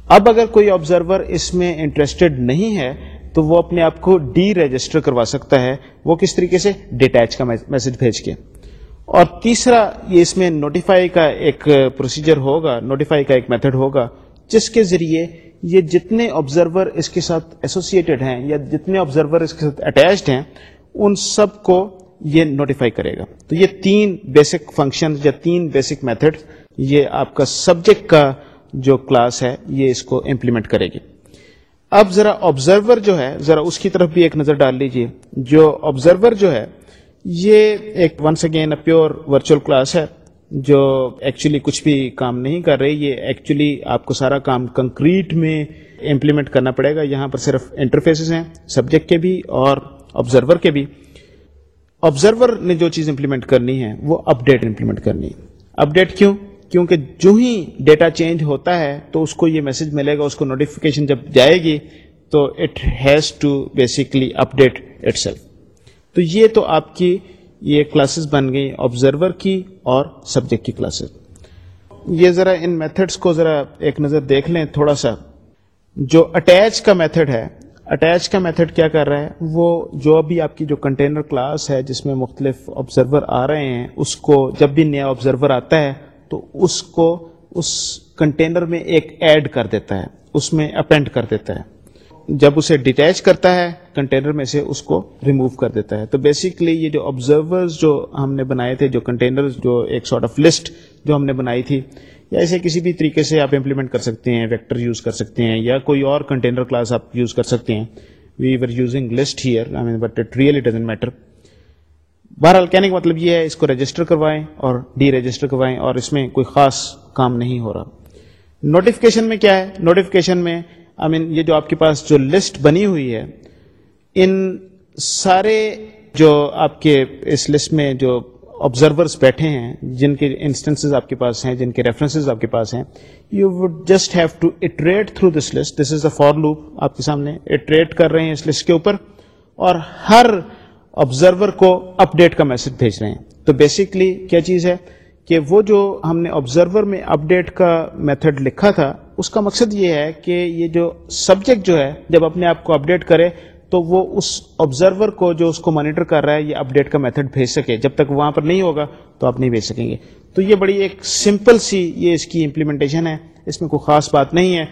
A: اب اگر کوئی آبزرور اس میں انٹرسٹڈ نہیں ہے تو وہ اپنے آپ کو ڈی رجسٹر کروا سکتا ہے۔ وہ کس طریقے سے؟ ڈیٹیچ کا میسج بھیج کے۔ اور تیسرا، یہ اس میں نوٹیفائی کا ایک پروسیجر ہوگا نوٹیفائی کا ایک میتھڈ ہوگا، جس کے ذریعے یہ جتنے آبزرور اس کے ساتھ ایسوسیٹڈ ہیں یا جتنے آبزرور اس کے ساتھ اٹیچڈ ہیں، ان سب کو یہ نوٹیفائی کرے گا۔ تو یہ تین بیسک فنکشن یا تین بیسک میتھڈ یہ آپ کا سبجیکٹ کا جو کلاس ہے، یہ اس کو امپلیمنٹ کرے گی۔ اب ذرا آبزرور جو ہے، ذرا اس کی طرف بھی ایک نظر ڈال لیجیے۔ جو آبزرور جو ہے، یہ ایک once again a pure virtual class ہے، جو ایکچولی کچھ بھی کام نہیں کر رہی، یہ ایکچولی آپ کو سارا کام کنکریٹ میں امپلیمنٹ کرنا پڑے گا۔ یہاں پر صرف انٹرفیسز ہیں سبجیکٹ کے بھی اور آبزرور کے بھی۔ آبزرور نے جو چیز امپلیمنٹ کرنی ہے، وہ اپ ڈیٹ امپلیمنٹ کرنی۔ ہے اپ ڈیٹ کیوں؟ کیونکہ جو ہی ڈیٹا چینج ہوتا ہے تو اس کو یہ میسج ملے گا، اس کو نوٹیفیکیشن جب جائے گی تو it has to basically update itself تو یہ تو آپ کی یہ کلاسز بن گئی آبزرور کی اور سبجیکٹ کی کلاسز یہ ذرا ان میتھڈس کو ذرا ایک نظر دیکھ لیں تھوڑا سا۔ جو اٹیچ کا میتھڈ ہے اٹیچ کا میتھڈ کیا کر رہا ہے؟ وہ جو بھی آپ کی جو کنٹینر کلاس ہے، جس میں مختلف آبزرور آ رہے ہیں، اس کو جب بھی نیا آبزرور آتا ہے تو اس کو اس کنٹینر میں ایک ایڈ کر دیتا ہے، اس میں اپینڈ کر دیتا ہے۔ جب اسے ڈیٹیچ کرتا ہے کنٹینر میں سے اس کو ریموو کر دیتا ہے۔ تو بیسکلی یہ جو آبزرورز جو ہم نے بنائے تھے، جو کنٹینر جو ایک سارٹ آف لسٹ جو ہم نے بنائی تھی، یا ایسے کسی بھی طریقے سے آپ امپلیمنٹ کر سکتے ہیں ویکٹر یوز کر سکتے ہیں، یا کوئی اور کنٹینر کلاس آپ یوز کر سکتے ہیں۔ We were using list here I mean but it really doesn't matter بہرحال کہنے کا مطلب یہ ہے اس کو رجسٹر کروائیں اور ڈی رجسٹر کروائیں اور اس میں کوئی خاص کام نہیں ہو رہا۔ نوٹیفکیشن میں کیا ہے؟ نوٹیفکیشن میں آئی مین یہ جو آپ کے پاس جو لسٹ بنی ہوئی ہے، ان سارے جو آپ کے اس لسٹ میں جو آبزرورس بیٹھے ہیں، جن کے انسٹنس آپ کے پاس ہیں، جن کے ریفرنسز آپ کے پاس ہیں you would just have to iterate through this list this is the for loop آپ کے سامنے اٹریٹ کر رہے ہیں اس لسٹ کے اوپر اور ہر آبزرور کو اپ ڈیٹ کا میسج بھیج رہے ہیں۔ تو بیسکلی کیا چیز ہے کہ وہ جو ہم نے آبزرور میں اپ ڈیٹ کا میتھڈ لکھا تھا، اس کا مقصد یہ ہے کہ یہ جو سبجیکٹ جو ہے، جب اپنے آپ کو اپڈیٹ کرے تو وہ اس آبزرور کو جو اس کو مانیٹر کر رہا ہے، یہ اپڈیٹ کا میتھڈ بھیج سکے۔ جب تک وہاں پر نہیں ہوگا تو آپ نہیں بھیج سکیں گے۔ تو یہ بڑی ایک سمپل سی یہ اس کی امپلیمنٹیشن ہے۔ اس میں کوئی خاص بات نہیں ہے۔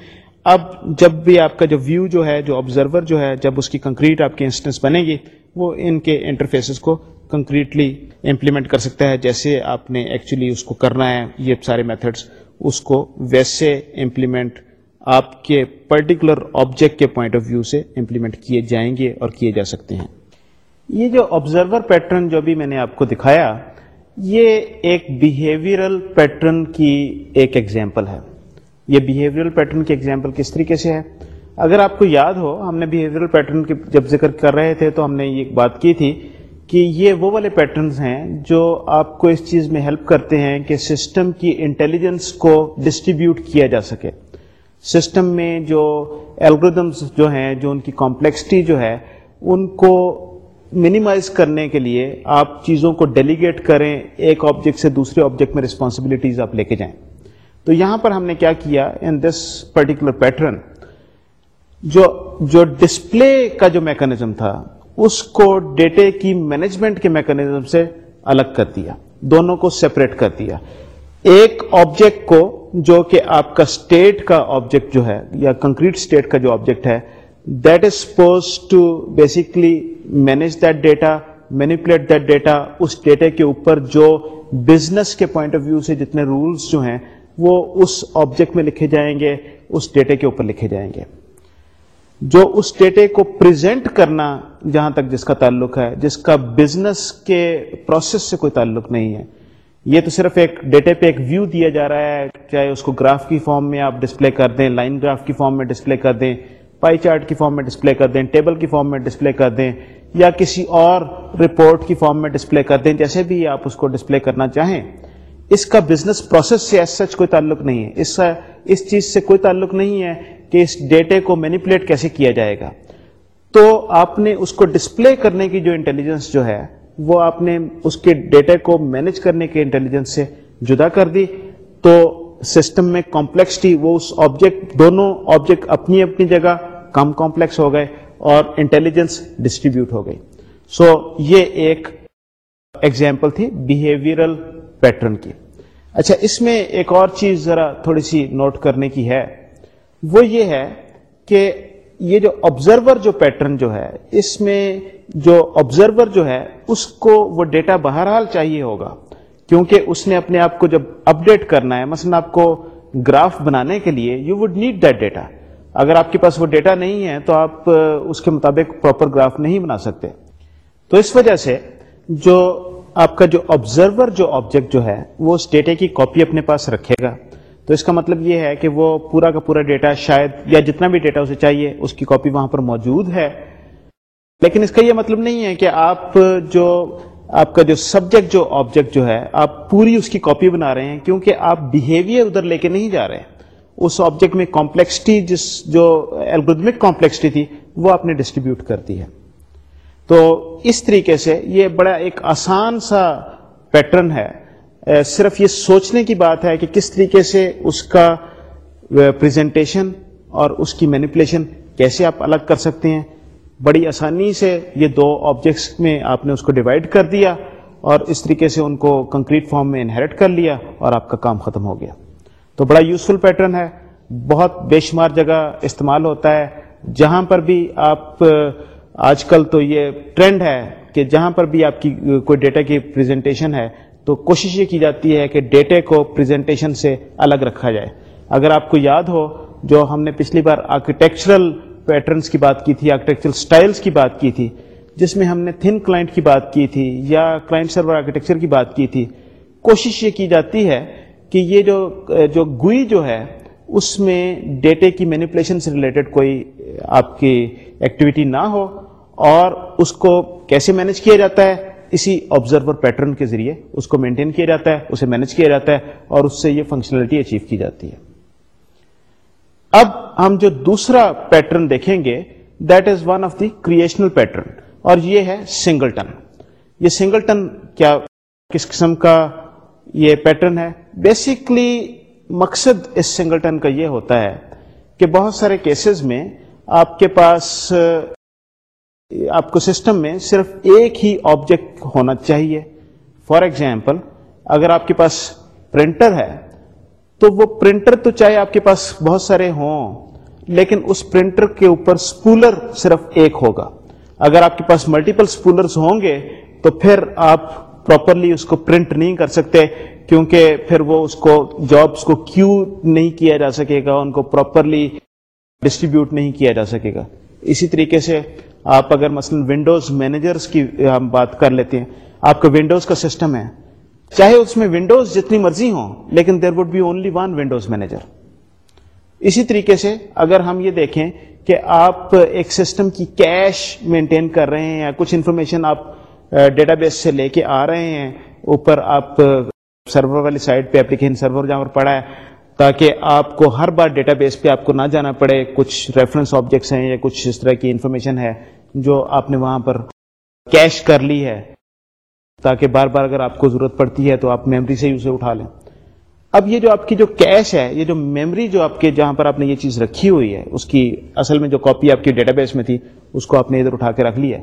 A: اب جب بھی آپ کا جو ویو جو ہے، جو آبزرور جو ہے، جب اس کی کنکریٹ آپ کی انسٹنس بنے گی وہ ان کے انٹرفیسز کو کنکریٹلی امپلیمنٹ کر سکتا ہے، جیسے آپ نے ایکچولی اس کو کرنا ہے، یہ سارے میتھڈس اس کو ویسے امپلیمنٹ آپ کے پرٹیکولر آبجیکٹ کے پوائنٹ آف ویو سے امپلیمنٹ کیے جائیں گے اور کیے جا سکتے ہیں۔ یہ جو آبزرور پیٹرن جو بھی میں نے آپ کو دکھایا، یہ ایک بیہیویئرل پیٹرن کی ایک ایگزامپل ہے۔ یہ بیہیویئرل پیٹرن کی ایگزامپل کس طریقے سے ہے؟ اگر آپ کو یاد ہو، ہم نے بہیویئرل پیٹرن کی جب ذکر کر رہے تھے تو ہم نے یہ بات کی تھی کہ یہ وہ والے پیٹرنز ہیں جو آپ کو اس چیز میں ہیلپ کرتے ہیں کہ سسٹم کی انٹیلیجنس کو ڈسٹریبیوٹ کیا جا سکے۔ سسٹم میں جو الگریدمس جو ہیں، جو ان کی کمپلیکسٹی جو ہے، ان کو منیمائز کرنے کے لیے آپ چیزوں کو ڈیلیگیٹ کریں، ایک آبجیکٹ سے دوسرے آبجیکٹ میں رسپانسبلٹیز آپ لے کے جائیں۔ تو یہاں پر ہم نے کیا کیا ان دس پرٹیکولر پیٹرن جو جو ڈسپلے کا جو میکنزم تھا، اس کو ڈیٹے کی مینجمنٹ کے میکنزم سے الگ کر دیا، دونوں کو سیپریٹ کر دیا۔ ایک آبجیکٹ کو جو کہ آپ کا اسٹیٹ کا آبجیکٹ جو ہے، یا کنکریٹ اسٹیٹ کا جو آبجیکٹ ہے that is supposed to basically manage that data manipulate that data us data کے اوپر جو بزنس کے پوائنٹ آف ویو سے جتنے رولس جو ہیں، وہ اس آبجیکٹ میں لکھے جائیں گے، اس ڈیٹے کے اوپر لکھے جائیں گے۔ جو اس ڈیٹے کو پریزنٹ کرنا جہاں تک جس کا تعلق ہے، جس کا بزنس کے پروسیس سے کوئی تعلق نہیں ہے۔ یہ تو صرف ایک ڈیٹے پہ ایک ویو دیا جا رہا ہے، چاہے اس کو گراف کی فارم میں آپ ڈسپلے کر دیں، لائن گراف کی فارم میں ڈسپلے کر دیں، پائی چارٹ کی فارم میں ڈسپلے کر دیں، ٹیبل کی فارم میں ڈسپلے کر دیں، یا کسی اور رپورٹ کی فارم میں ڈسپلے کر دیں، جیسے بھی آپ اس کو ڈسپلے کرنا چاہیں۔ اس کا بزنس پروسیس سے ایس سچ کوئی تعلق نہیں ہے۔ اس اس چیز سے کوئی تعلق نہیں ہے کہ اس ڈیٹے کو مینیپولیٹ کیسے کیا جائے گا۔ تو آپ نے اس کو ڈسپلے کرنے کی جو انٹیلیجنس جو ہے وہ آپ نے اس کے ڈیٹا کو مینج کرنے کے انٹیلیجنس سے جدا کر دی۔ تو سسٹم میں کمپلیکسٹی وہ اس آبجیکٹ دونوں آبجیکٹ اپنی اپنی جگہ کم کمپلیکس ہو گئے اور انٹیلیجنس ڈسٹریبیوٹ ہو گئی۔ سو so, یہ ایک ایگزامپل تھی بہیویئرل پیٹرن کی۔ اچھا اس میں ایک اور چیز ذرا تھوڑی سی نوٹ کرنے کی ہے۔ وہ یہ ہے کہ یہ جو آبزرور جو پیٹرن جو ہے، اس میں جو آبزرور جو ہے، اس کو وہ ڈیٹا بہرحال چاہیے ہوگا۔ کیونکہ اس نے اپنے آپ کو جب اپڈیٹ کرنا ہے، مثلا آپ کو گراف بنانے کے لیے you would need that data اگر آپ کے پاس وہ ڈیٹا نہیں ہے، تو آپ اس کے مطابق پراپر گراف نہیں بنا سکتے۔ تو اس وجہ سے جو آپ کا جو آبزرور جو آبجیکٹ جو ہے، وہ اس ڈیٹے کی کاپی اپنے پاس رکھے گا۔ تو اس کا مطلب یہ ہے کہ وہ پورا کا پورا ڈیٹا شاید یا جتنا بھی ڈیٹا اسے چاہیے، اس کی کاپی وہاں پر موجود ہے۔ لیکن اس کا یہ مطلب نہیں ہے کہ آپ جو، آپ کا جو سبجیکٹ جو آبجیکٹ جو ہے، آپ پوری اس کی کاپی بنا رہے ہیں کیونکہ آپ بہیویئر ادھر لے کے نہیں جا رہے۔ اس آبجیکٹ میں کمپلیکسٹی جس جو الگودمک کمپلیکسٹی تھی، وہ آپ نے ڈسٹریبیوٹ کر دی ہے۔ تو اس طریقے سے یہ بڑا ایک آسان سا پیٹرن ہے۔ صرف یہ سوچنے کی بات ہے کہ کس طریقے سے اس کا پریزنٹیشن اور اس کی مینیپولیشن کیسے آپ الگ کر سکتے ہیں۔ بڑی آسانی سے یہ دو آبجیکٹس میں آپ نے اس کو ڈیوائڈ کر دیا اور اس طریقے سے ان کو کنکریٹ فارم میں انہیرٹ کر لیا اور آپ کا کام ختم ہو گیا۔ تو بڑا یوزفل پیٹرن ہے۔ بہت بے شمار جگہ استعمال ہوتا ہے۔ جہاں پر بھی آپ آج کل تو یہ ٹرینڈ ہے کہ جہاں پر بھی آپ کی کوئی ڈیٹا کی پریزنٹیشن ہے، تو کوشش یہ کی جاتی ہے کہ ڈیٹے کو پریزنٹیشن سے الگ رکھا جائے۔ اگر آپ کو یاد ہو، جو ہم نے پچھلی بار آرکیٹیکچرل پیٹرنس کی بات کی تھی آرکیٹیکچرل سٹائلز کی بات کی تھی، جس میں ہم نے تھن کلائنٹ کی بات کی تھی یا کلائنٹ سرور آرکیٹیکچر کی بات کی تھی، کوشش یہ کی جاتی ہے کہ یہ جو جو گوئی جو ہے، اس میں ڈیٹے کی مینیپولیشن سے ریلیٹڈ کوئی آپ کی ایکٹیویٹی نہ ہو۔ اور اس کو کیسے مینج کیا جاتا ہے؟ اسی آبزرور پیٹرن کے ذریعے اس کو مینٹین کیا جاتا ہے، اسے مینج کیا جاتا ہے اور اس سے یہ فنکشنلٹی اچیو کی جاتی ہے۔ اب ہم جو دوسرا پیٹرن دیکھیں گے that is one of the creational pattern اور یہ ہے سنگلٹن یہ سنگلٹن کیا، کس قسم کا یہ پیٹرن ہے؟ بیسکلی مقصد اس سنگلٹن کا یہ ہوتا ہے کہ بہت سارے کیسز میں آپ کے پاس آپ کو سسٹم میں صرف ایک ہی آبجیکٹ ہونا چاہیے. فار ایگزامپل اگر آپ کے پاس پرنٹر ہے، تو وہ پرنٹر تو چاہے آپ کے پاس بہت سارے ہوں، لیکن اس پرنٹر کے اوپر سپولر صرف ایک ہوگا. اگر آپ کے پاس ملٹیپل سپولرز ہوں گے، تو پھر آپ پراپرلی اس کو پرنٹ نہیں کر سکتے، کیونکہ پھر وہ اس کو جابس کو کیو نہیں کیا جا سکے گا، ان کو پراپرلی ڈسٹریبیوٹ نہیں کیا جا سکے گا. اسی طریقے سے آپ اگر مثلا ونڈوز مینیجرز کی ہم بات کر لیتے ہیں، آپ کا ونڈوز کا سسٹم ہے۔ چاہے اس میں ونڈوز جتنی مرضی ہوں، لیکن there would be only one windows manager اسی طریقے سے اگر ہم یہ دیکھیں کہ آپ ایک سسٹم کی کیش مینٹین کر رہے ہیں یا کچھ انفارمیشن آپ ڈیٹا بیس سے لے کے آ رہے ہیں، اوپر آپ سرور والی سائٹ پہ اپلیکیشن سرور جہاں پر پڑا ہے تاکہ آپ کو ہر بار ڈیٹا بیس پہ آپ کو نہ جانا پڑے، کچھ ریفرنس آبجیکٹس ہیں یا کچھ اس طرح کی انفارمیشن ہے جو آپ نے وہاں پر کیش کر لی ہے۔ تاکہ بار بار اگر آپ کو ضرورت پڑتی ہے تو آپ میموری سے ہی اسے اٹھا لیں۔ اب یہ جو آپ کی جو کیش ہے، یہ جو میموری جو آپ کے جہاں پر آپ نے یہ چیز رکھی ہوئی ہے، اس کی اصل میں جو کاپی آپ کی ڈیٹا بیس میں تھی، اس کو آپ نے ادھر اٹھا کے رکھ لیا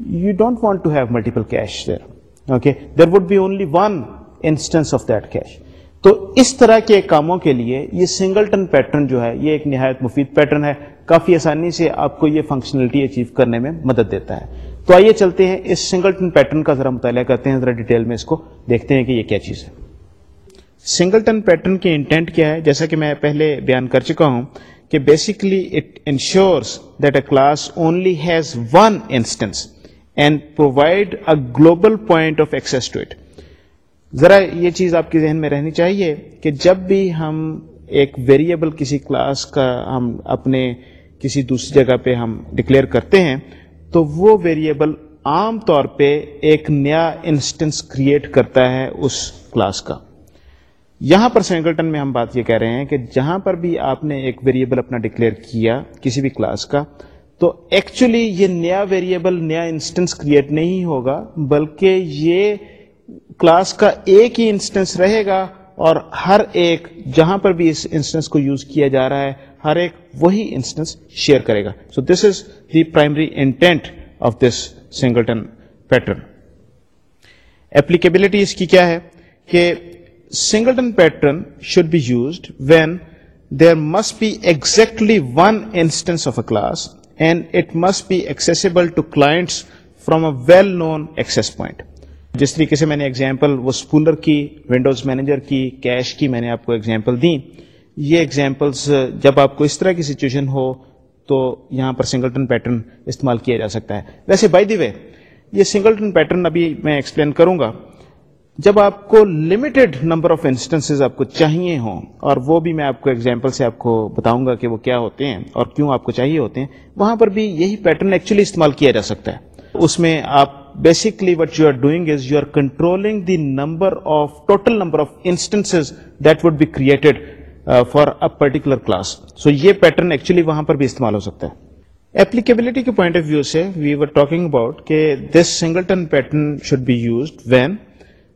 A: you don't want to have multiple cache there okay there would be only one instance of that cache تو اس طرح کے کاموں کے لیے یہ سنگلٹن پیٹرن جو ہے، یہ ایک نہایت مفید پیٹرن ہے۔ کافی آسانی سے آپ کو یہ فنکشنلٹی اچیو کرنے میں مدد دیتا ہے۔ تو آئیے چلتے ہیں۔ اس سنگلٹن پیٹرن کا ذرا مطالعہ کرتے ہیں۔ ذرا ڈیٹیل میں اس کو دیکھتے ہیں کہ یہ کیا چیز ہے۔ سنگلٹن پیٹرن کی انٹینٹ کیا ہے؟ جیسا کہ میں پہلے بیان کر چکا ہوں کہ basically it ensures that a class only has one instance and provide a global point of access to it ذرا یہ چیز آپ کے ذہن میں رہنی چاہیے کہ جب بھی ہم ایک ویریبل کسی کلاس کا ہم اپنے کسی دوسری جگہ پہ ہم ڈکلیئر کرتے ہیں، تو وہ ویریبل عام طور پہ ایک نیا انسٹنس کریٹ کرتا ہے اس کلاس کا۔ یہاں پر سینگلٹن میں ہم بات یہ کہہ رہے ہیں کہ جہاں پر بھی آپ نے ایک ویریبل اپنا ڈکلیئر کیا کسی بھی کلاس کا، تو ایکچولی یہ نیا ویریبل نیا انسٹنس کریٹ نہیں ہوگا، بلکہ یہ کلاس کا ایک ہی انسٹنس رہے گا اور ہر ایک جہاں پر بھی اس انسٹنس کو یوز کیا جا رہا ہے، ہر ایک وہی انسٹنس شیئر کرے گا۔ So this is the primary intent of this singleton pattern applicability اس کی کیا ہے؟ کہ singleton pattern should be used when there must be exactly one instance of a class and it must be accessible to clients from a well known access point جس طریقے سے میں نے example وہ اسپولر کی ونڈوز مینیجر کی cache کی میں نے آپ کو ایگزامپل دی یہ ایگزامپلس جب آپ کو اس طرح کی سچویشن ہو تو یہاں پر سنگلٹن پیٹرن استعمال کیا جا سکتا ہے۔ ویسے بائی دی وے یہ سنگلٹن پیٹرن ابھی میں ایکسپلین کروں گا۔ جب آپ کو لمیٹڈ نمبر آف انسٹنس آپ کو چاہیے ہوں، اور وہ بھی میں آپ کو ایگزامپل سے آپ کو بتاؤں گا کہ وہ کیا ہوتے ہیں اور کیوں آپ کو چاہیے ہوتے ہیں، وہاں پر بھی یہی پیٹرن ایکچولی استعمال کیا جا سکتا ہے۔ اس میں آپ basically what you are doing is you are controlling the number of total number of instance that would be created for a particular class so یہ پیٹرن ایکچولی وہاں پر بھی استعمال ہو سکتا ہے ایپلیکیبلٹی کے پوائنٹ آف ویو سے وی ور ٹاکنگ اباؤٹ کہ this singleton pattern should be used when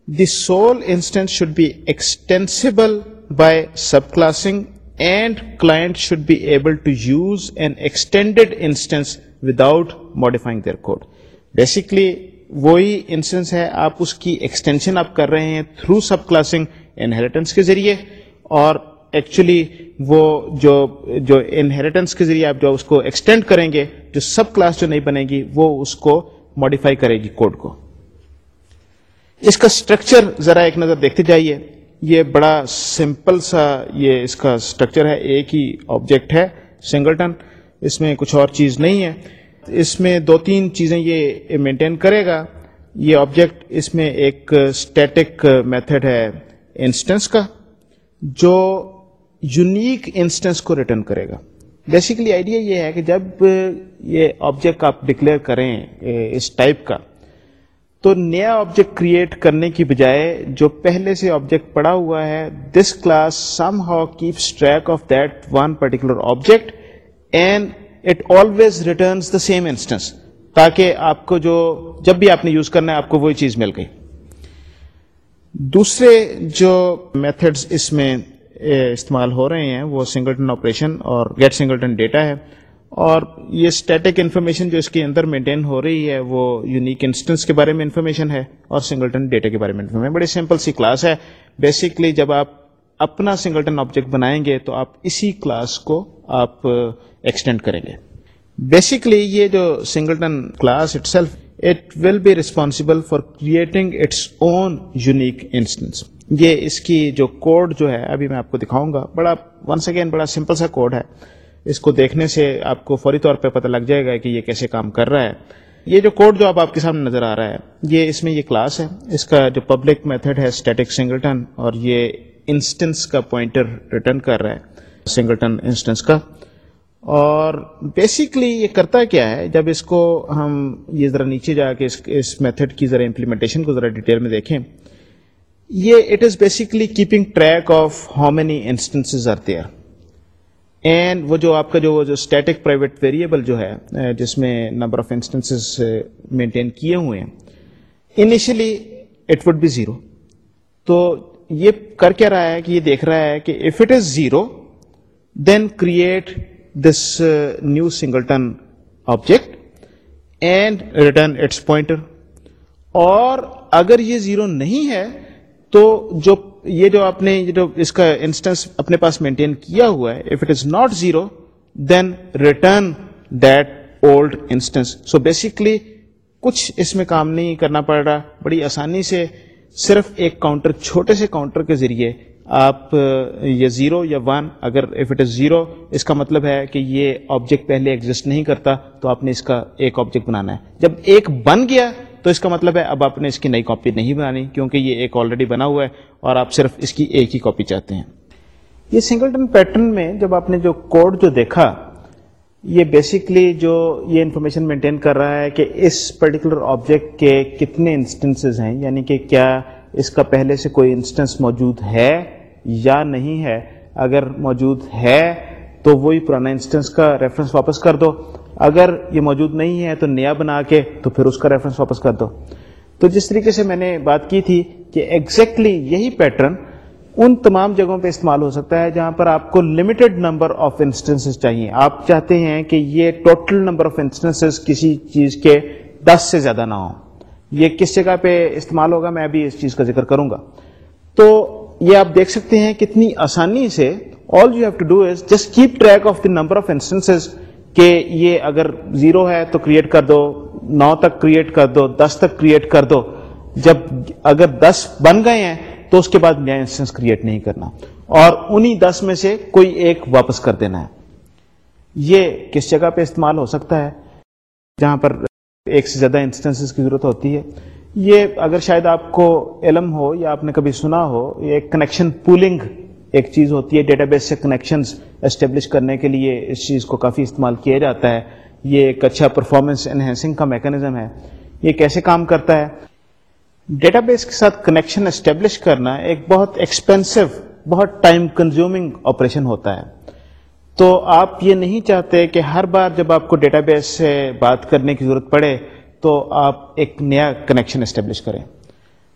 A: the sole instance should be extensible by subclassing and client should be able to use an extended instance without modifying their code basically وہی instance ہے، آپ اس کی extension آپ کر رہے ہیں through سب classing inheritance کے ذریعے اور ایکچولی وہ جو جو انہیریٹنس کے ذریعے آپ جو اس کو ایکسٹینڈ کریں گے، جو سب کلاس جو نہیں بنے گی، وہ اس کو ماڈیفائی کرے گی کوڈ کو۔ اس کا اسٹرکچر ذرا ایک نظر دیکھتے جائیے۔ یہ بڑا سمپل سا یہ اس کا اسٹرکچر ہے، ایک ہی آبجیکٹ ہے سنگلٹن اس میں کچھ اور چیز نہیں ہے۔ اس میں دو تین چیزیں یہ مینٹین کرے گا۔ یہ آبجیکٹ اس میں ایک اسٹیٹک میتھڈ ہے انسٹنس کا، جو یونیک انسٹنس کو ریٹرن کرے گا۔ بیسیکلی آئیڈیا یہ ہے کہ جب یہ آبجیکٹ آپ ڈکلیئر کریں اس ٹائپ کا، تو نیا آبجیکٹ کریٹ کرنے کی بجائے جو پہلے سے آبجیکٹ پڑا ہوا ہے this class somehow keeps track of that one particular object and it always returns the same instance تاکہ آپ کو جو جب بھی آپ نے یوز کرنا ہے آپ کو وہی چیز مل گئی۔ دوسرے جو میتھڈز اس میں استعمال ہو رہے ہیں، وہ سنگلٹن آپریشن اور گیٹ سنگلٹن ڈیٹا ہے۔ اور یہ اسٹیٹک انفارمیشن جو اس کے اندر مینٹین ہو رہی ہے، وہ یونیک انسٹنس کے بارے میں انفارمیشن ہے اور سنگلٹن ڈیٹا کے بارے میں انفارمیشن بڑی سمپل سی کلاس ہے۔ بیسکلی جب آپ اپنا سنگلٹن آبجیکٹ بنائیں گے، تو آپ اسی کلاس کو آپ uh, ایکسٹینڈ کریں گے. بیسکلی یہ جو singleton class itself it will be responsible for creating its own unique instance یہ اس کی جو کوڈ جو ہے، ابھی میں آپ کو دکھاؤں گا. بڑا ونس اگین بڑا سمپل سا کوڈ ہے. اس کو دیکھنے سے آپ کو فوری طور پہ پتہ لگ جائے گا کہ یہ کیسے کام کر رہا ہے. یہ جو کوڈ جو اب آپ کے سامنے نظر آ رہا ہے، یہ اس میں یہ کلاس ہے. اس کا جو پبلک میتھڈ ہے اسٹیٹک سنگلٹن اور یہ انسٹنس کا پوائنٹر ریٹرن کر رہا ہے. سنگلٹن انسٹنس کا۔ اور بیسکلی یہ کرتا کیا ہے، جب اس کو ہم یہ ذرا نیچے جا کے اس میتھڈ کی ذرا امپلیمنٹیشن کو ذرا ڈیٹیل میں دیکھیں۔ یہ it is basically keeping track of how many instance are there and وہ جو آپ کا جو جو اسٹیٹک پرائیویٹ ویریبل جو ہے جس میں نمبر آف انسٹنس مینٹین کیے ہوئے ہیں۔ Initially it would be zero تو یہ کر کیا رہا ہے کہ یہ دیکھ رہا ہے کہ if it is zero then create this new singleton object and return its pointer اور اگر یہ زیرو نہیں ہے تو جو یہ جو آپ نے جو اس کا انسٹنس اپنے پاس مینٹین کیا ہوا ہے if it is not zero then return that old instance so basically کچھ اس میں کام نہیں کرنا پڑ رہا بڑی آسانی سے صرف ایک کاؤنٹر چھوٹے سے کاؤنٹر کے ذریعے آپ یہ زیرو یا ون اگر اف اٹ از زیرو اس کا مطلب ہے کہ یہ آبجیکٹ پہلے ایگزٹ نہیں کرتا، تو آپ نے اس کا ایک آبجیکٹ بنانا ہے۔ جب ایک بن گیا، تو اس کا مطلب ہے اب آپ نے اس کی نئی کاپی نہیں بنانی، کیونکہ یہ ایک آلریڈی بنا ہوا ہے اور آپ صرف اس کی ایک ہی کاپی چاہتے ہیں۔ یہ سنگلٹن پیٹرن میں جب آپ نے جو کوڈ جو دیکھا، یہ بیسکلی جو یہ انفارمیشن مینٹین کر رہا ہے کہ اس پرٹیکولر آبجیکٹ کے کتنے انسٹنس ہیں یعنی کہ کیا اس کا پہلے سے کوئی انسٹنس موجود ہے یا نہیں ہے؟ اگر موجود ہے تو وہی پرانا انسٹنس کا ریفرنس واپس کر دو۔ اگر یہ موجود نہیں ہے تو نیا بنا کے تو پھر اس کا ریفرنس واپس کر دو۔ تو جس طریقے سے میں نے بات کی تھی کہ ایگزیکٹلی یہی پیٹرن ان تمام جگہوں پہ استعمال ہو سکتا ہے جہاں پر آپ کو لمیٹڈ نمبر آف انسٹنس چاہیے۔ آپ چاہتے ہیں کہ یہ ٹوٹل نمبر آف انسٹنس کسی چیز کے دس سے زیادہ نہ ہو یہ کس جگہ پہ استعمال ہوگا میں ابھی اس چیز کا ذکر کروں گا۔ تو یہ آپ دیکھ سکتے ہیں کتنی آسانی سے all you have to do is just keep track of the number of instance کہ یہ اگر زیرو ہے تو کریٹ کر دو، نو تک کریٹ کر دو، دس تک کریٹ کر دو۔ جب اگر دس بن گئے ہیں تو اس کے بعد نیا انسٹنس کریٹ نہیں کرنا۔ اور انہی دس میں سے کوئی ایک واپس کر دینا ہے۔ یہ کس جگہ پہ استعمال ہو سکتا ہے؟ جہاں پر ایک سے زیادہ انسٹنس کی ضرورت ہوتی ہے۔ یہ اگر شاید آپ کو علم ہو یا آپ نے کبھی سنا ہو، یہ کنیکشن پولنگ ایک چیز ہوتی ہے۔ ڈیٹا بیس سے کنیکشن اسٹیبلش کرنے کے لیے اس چیز کو کافی استعمال کیا جاتا ہے۔ یہ ایک اچھا پرفارمنس انہینسنگ کا میکانزم ہے۔ یہ کیسے کام کرتا ہے؟ ڈیٹا بیس کے ساتھ کنیکشن اسٹیبلش کرنا ایک بہت ایکسپینسو بہت ٹائم کنزیومنگ آپریشن ہوتا ہے۔ تو آپ یہ نہیں چاہتے کہ ہر بار جب آپ کو ڈیٹا بیس سے بات کرنے کی ضرورت پڑے تو آپ ایک نیا کنیکشن اسٹیبلش کریں۔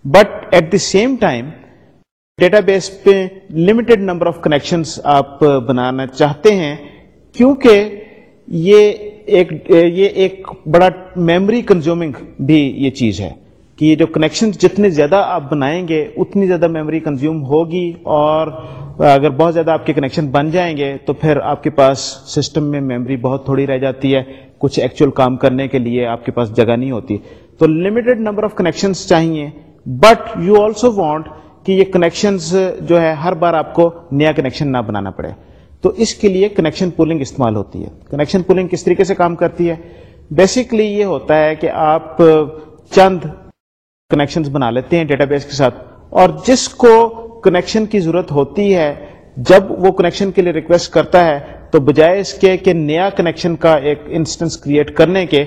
A: But at the same time database پہ لمیٹڈ نمبر آف کنیکشن آپ بنانا چاہتے ہیں، کیونکہ یہ ایک یہ ایک بڑا میموری کنزیومنگ بھی یہ چیز ہے۔ کہ یہ جو کنیکشن جتنے زیادہ آپ بنائیں گے، اتنی زیادہ میموری کنزیوم ہوگی اور اگر بہت زیادہ آپ کے کنیکشن بن جائیں گے تو پھر آپ کے پاس سسٹم میں میموری بہت تھوڑی رہ جاتی ہے۔ کچھ ایکچوئل کام کرنے کے لیے آپ کے پاس جگہ نہیں ہوتی۔ تو لمیٹڈ نمبر آف کنیکشن چاہیے بٹ یو آلسو وانٹ کہ یہ کنیکشن جو ہے، ہر بار آپ کو نیا کنیکشن نہ بنانا پڑے۔ تو اس کے لیے کنیکشن پولنگ استعمال ہوتی ہے۔ کنیکشن پولنگ کس طریقے سے کام کرتی ہے؟ بیسکلی یہ ہوتا ہے کہ آپ چند کنیکشن بنا لیتے ہیں ڈیٹا بیس کے ساتھ۔ اور جس کو کنیکشن کی ضرورت ہوتی ہے، جب وہ کنیکشن کے لیے ریکویسٹ کرتا ہے، تو بجائے اس کے کہ نیا کنیکشن کا ایک انسٹنس کریٹ کرنے کے،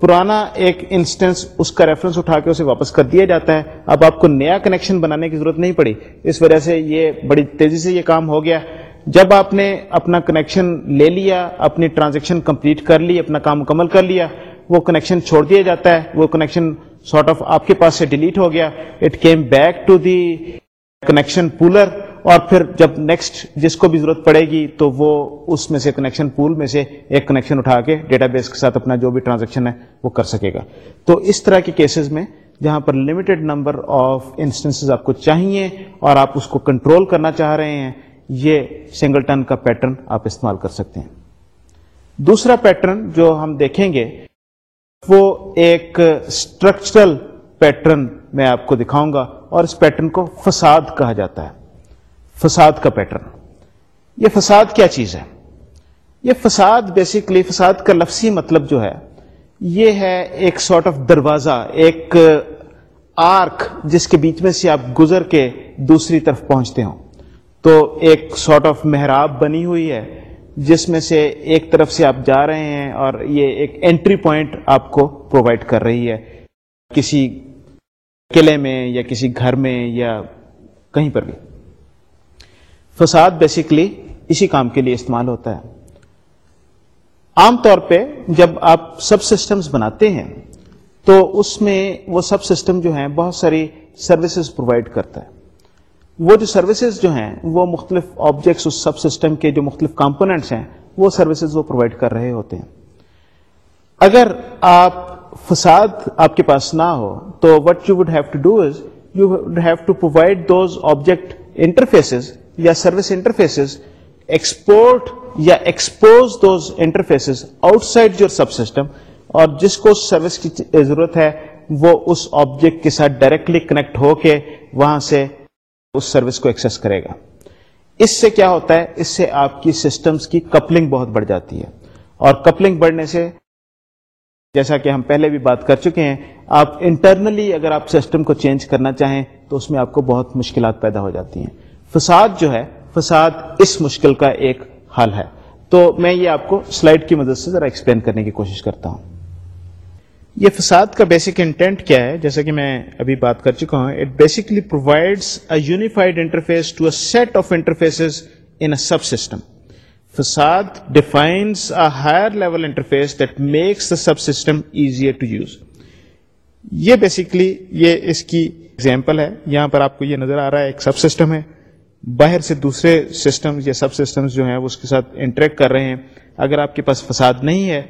A: پرانا ایک انسٹنس اس کا ریفرنس اٹھا کے اسے واپس کر دیا جاتا ہے۔ اب آپ کو نیا کنیکشن بنانے کی ضرورت نہیں پڑی۔ اس وجہ سے یہ بڑی تیزی سے یہ کام ہو گیا۔ جب آپ نے اپنا کنیکشن لے لیا، اپنی ٹرانزیکشن کمپلیٹ کر لی، اپنا کام مکمل کر لیا، وہ کنیکشن چھوڑ دیا جاتا ہے۔ وہ کنیکشن سارٹ آف آپ کے پاس سے ڈیلیٹ ہو گیا۔ It came back to the connection pooler اور پھر جب نیکسٹ جس کو بھی ضرورت پڑے گی تو وہ اس میں سے کنیکشن پول میں سے ایک کنیکشن اٹھا کے ڈیٹا بیس کے ساتھ اپنا جو بھی ٹرانزیکشن ہے وہ کر سکے گا۔ تو اس طرح کے کیسز میں جہاں پر لمیٹڈ نمبر آف انسٹنس آپ کو چاہیے اور آپ اس کو کنٹرول کرنا چاہ رہے ہیں، یہ سنگل ٹن کا پیٹرن آپ استعمال کر سکتے ہیں۔ دوسرا پیٹرن جو ہم دیکھیں گے وہ ایک اسٹرکچرل پیٹرن میں آپ کو دکھاؤں گا اور اس پیٹرن کو فساد کہا جاتا ہے۔ فساد کا پیٹرن یہ فساد کیا چیز ہے؟ یہ فساد بیسکلی فساد کا لفظی مطلب جو ہے، یہ ہے ایک سارٹ آف دروازہ، ایک آرک جس کے بیچ میں سے آپ گزر کے دوسری طرف پہنچتے ہوں۔ تو ایک سارٹ آف محراب بنی ہوئی ہے جس میں سے ایک طرف سے آپ جا رہے ہیں اور یہ ایک انٹری پوائنٹ آپ کو پرووائڈ کر رہی ہے۔ کسی قلعے میں یا کسی گھر میں یا کہیں پر بھی۔ فساد بیسکلی اسی کام کے لیے استعمال ہوتا ہے۔ عام طور پہ جب آپ سب سسٹمز بناتے ہیں، تو اس میں وہ سب سسٹم جو ہیں بہت ساری سروسز پرووائڈ کرتا ہے۔ وہ جو سروسز جو ہیں، وہ مختلف آبجیکٹس اس سب سسٹم کے جو مختلف کمپوننٹس ہیں، وہ سروسز وہ پرووائڈ کر رہے ہوتے ہیں۔ اگر آپ فساد آپ کے پاس نہ ہو، تو what you would have to do is you would have to provide those object interfaces یا سروس انٹرفیسز ایکسپورٹ یا expose those interfaces outside your subsystem اور جس کو سروس کی ضرورت ہے، وہ اس آبجیکٹ کے ساتھ ڈائریکٹلی کنیکٹ ہو کے وہاں سے اس سروس کو ایکسس کرے گا۔ اس سے کیا ہوتا ہے؟ اس سے آپ کی سسٹمز کی کپلنگ بہت بڑھ جاتی ہے۔ اور کپلنگ بڑھنے سے جیسا کہ ہم پہلے بھی بات کر چکے ہیں، آپ انٹرنلی اگر آپ سسٹم کو چینج کرنا چاہیں تو اس میں آپ کو بہت مشکلات پیدا ہو جاتی ہیں۔ فساد جو ہے، فساد اس مشکل کا ایک حل ہے۔ تو میں یہ آپ کو سلائڈ کی مدد سے ذرا ایکسپلین کرنے کی کوشش کرتا ہوں۔ یہ فساد کا بیسک انٹینٹ کیا ہے؟ جیسا کہ میں ابھی بات کر چکا ہوں it basically provides a unified interface to a set of interface in subsystem facade defines a higher level interface that makes the subsystem easier to use یہ بیسکلی یہ اس کی ایگزامپل ہے۔ یہاں پر آپ کو یہ نظر آ رہا ہے، ایک سب سسٹم ہے۔ باہر سے دوسرے سسٹم یا سب سسٹمز جو ہیں اس کے ساتھ انٹریکٹ کر رہے ہیں۔ اگر آپ کے پاس فساد نہیں ہے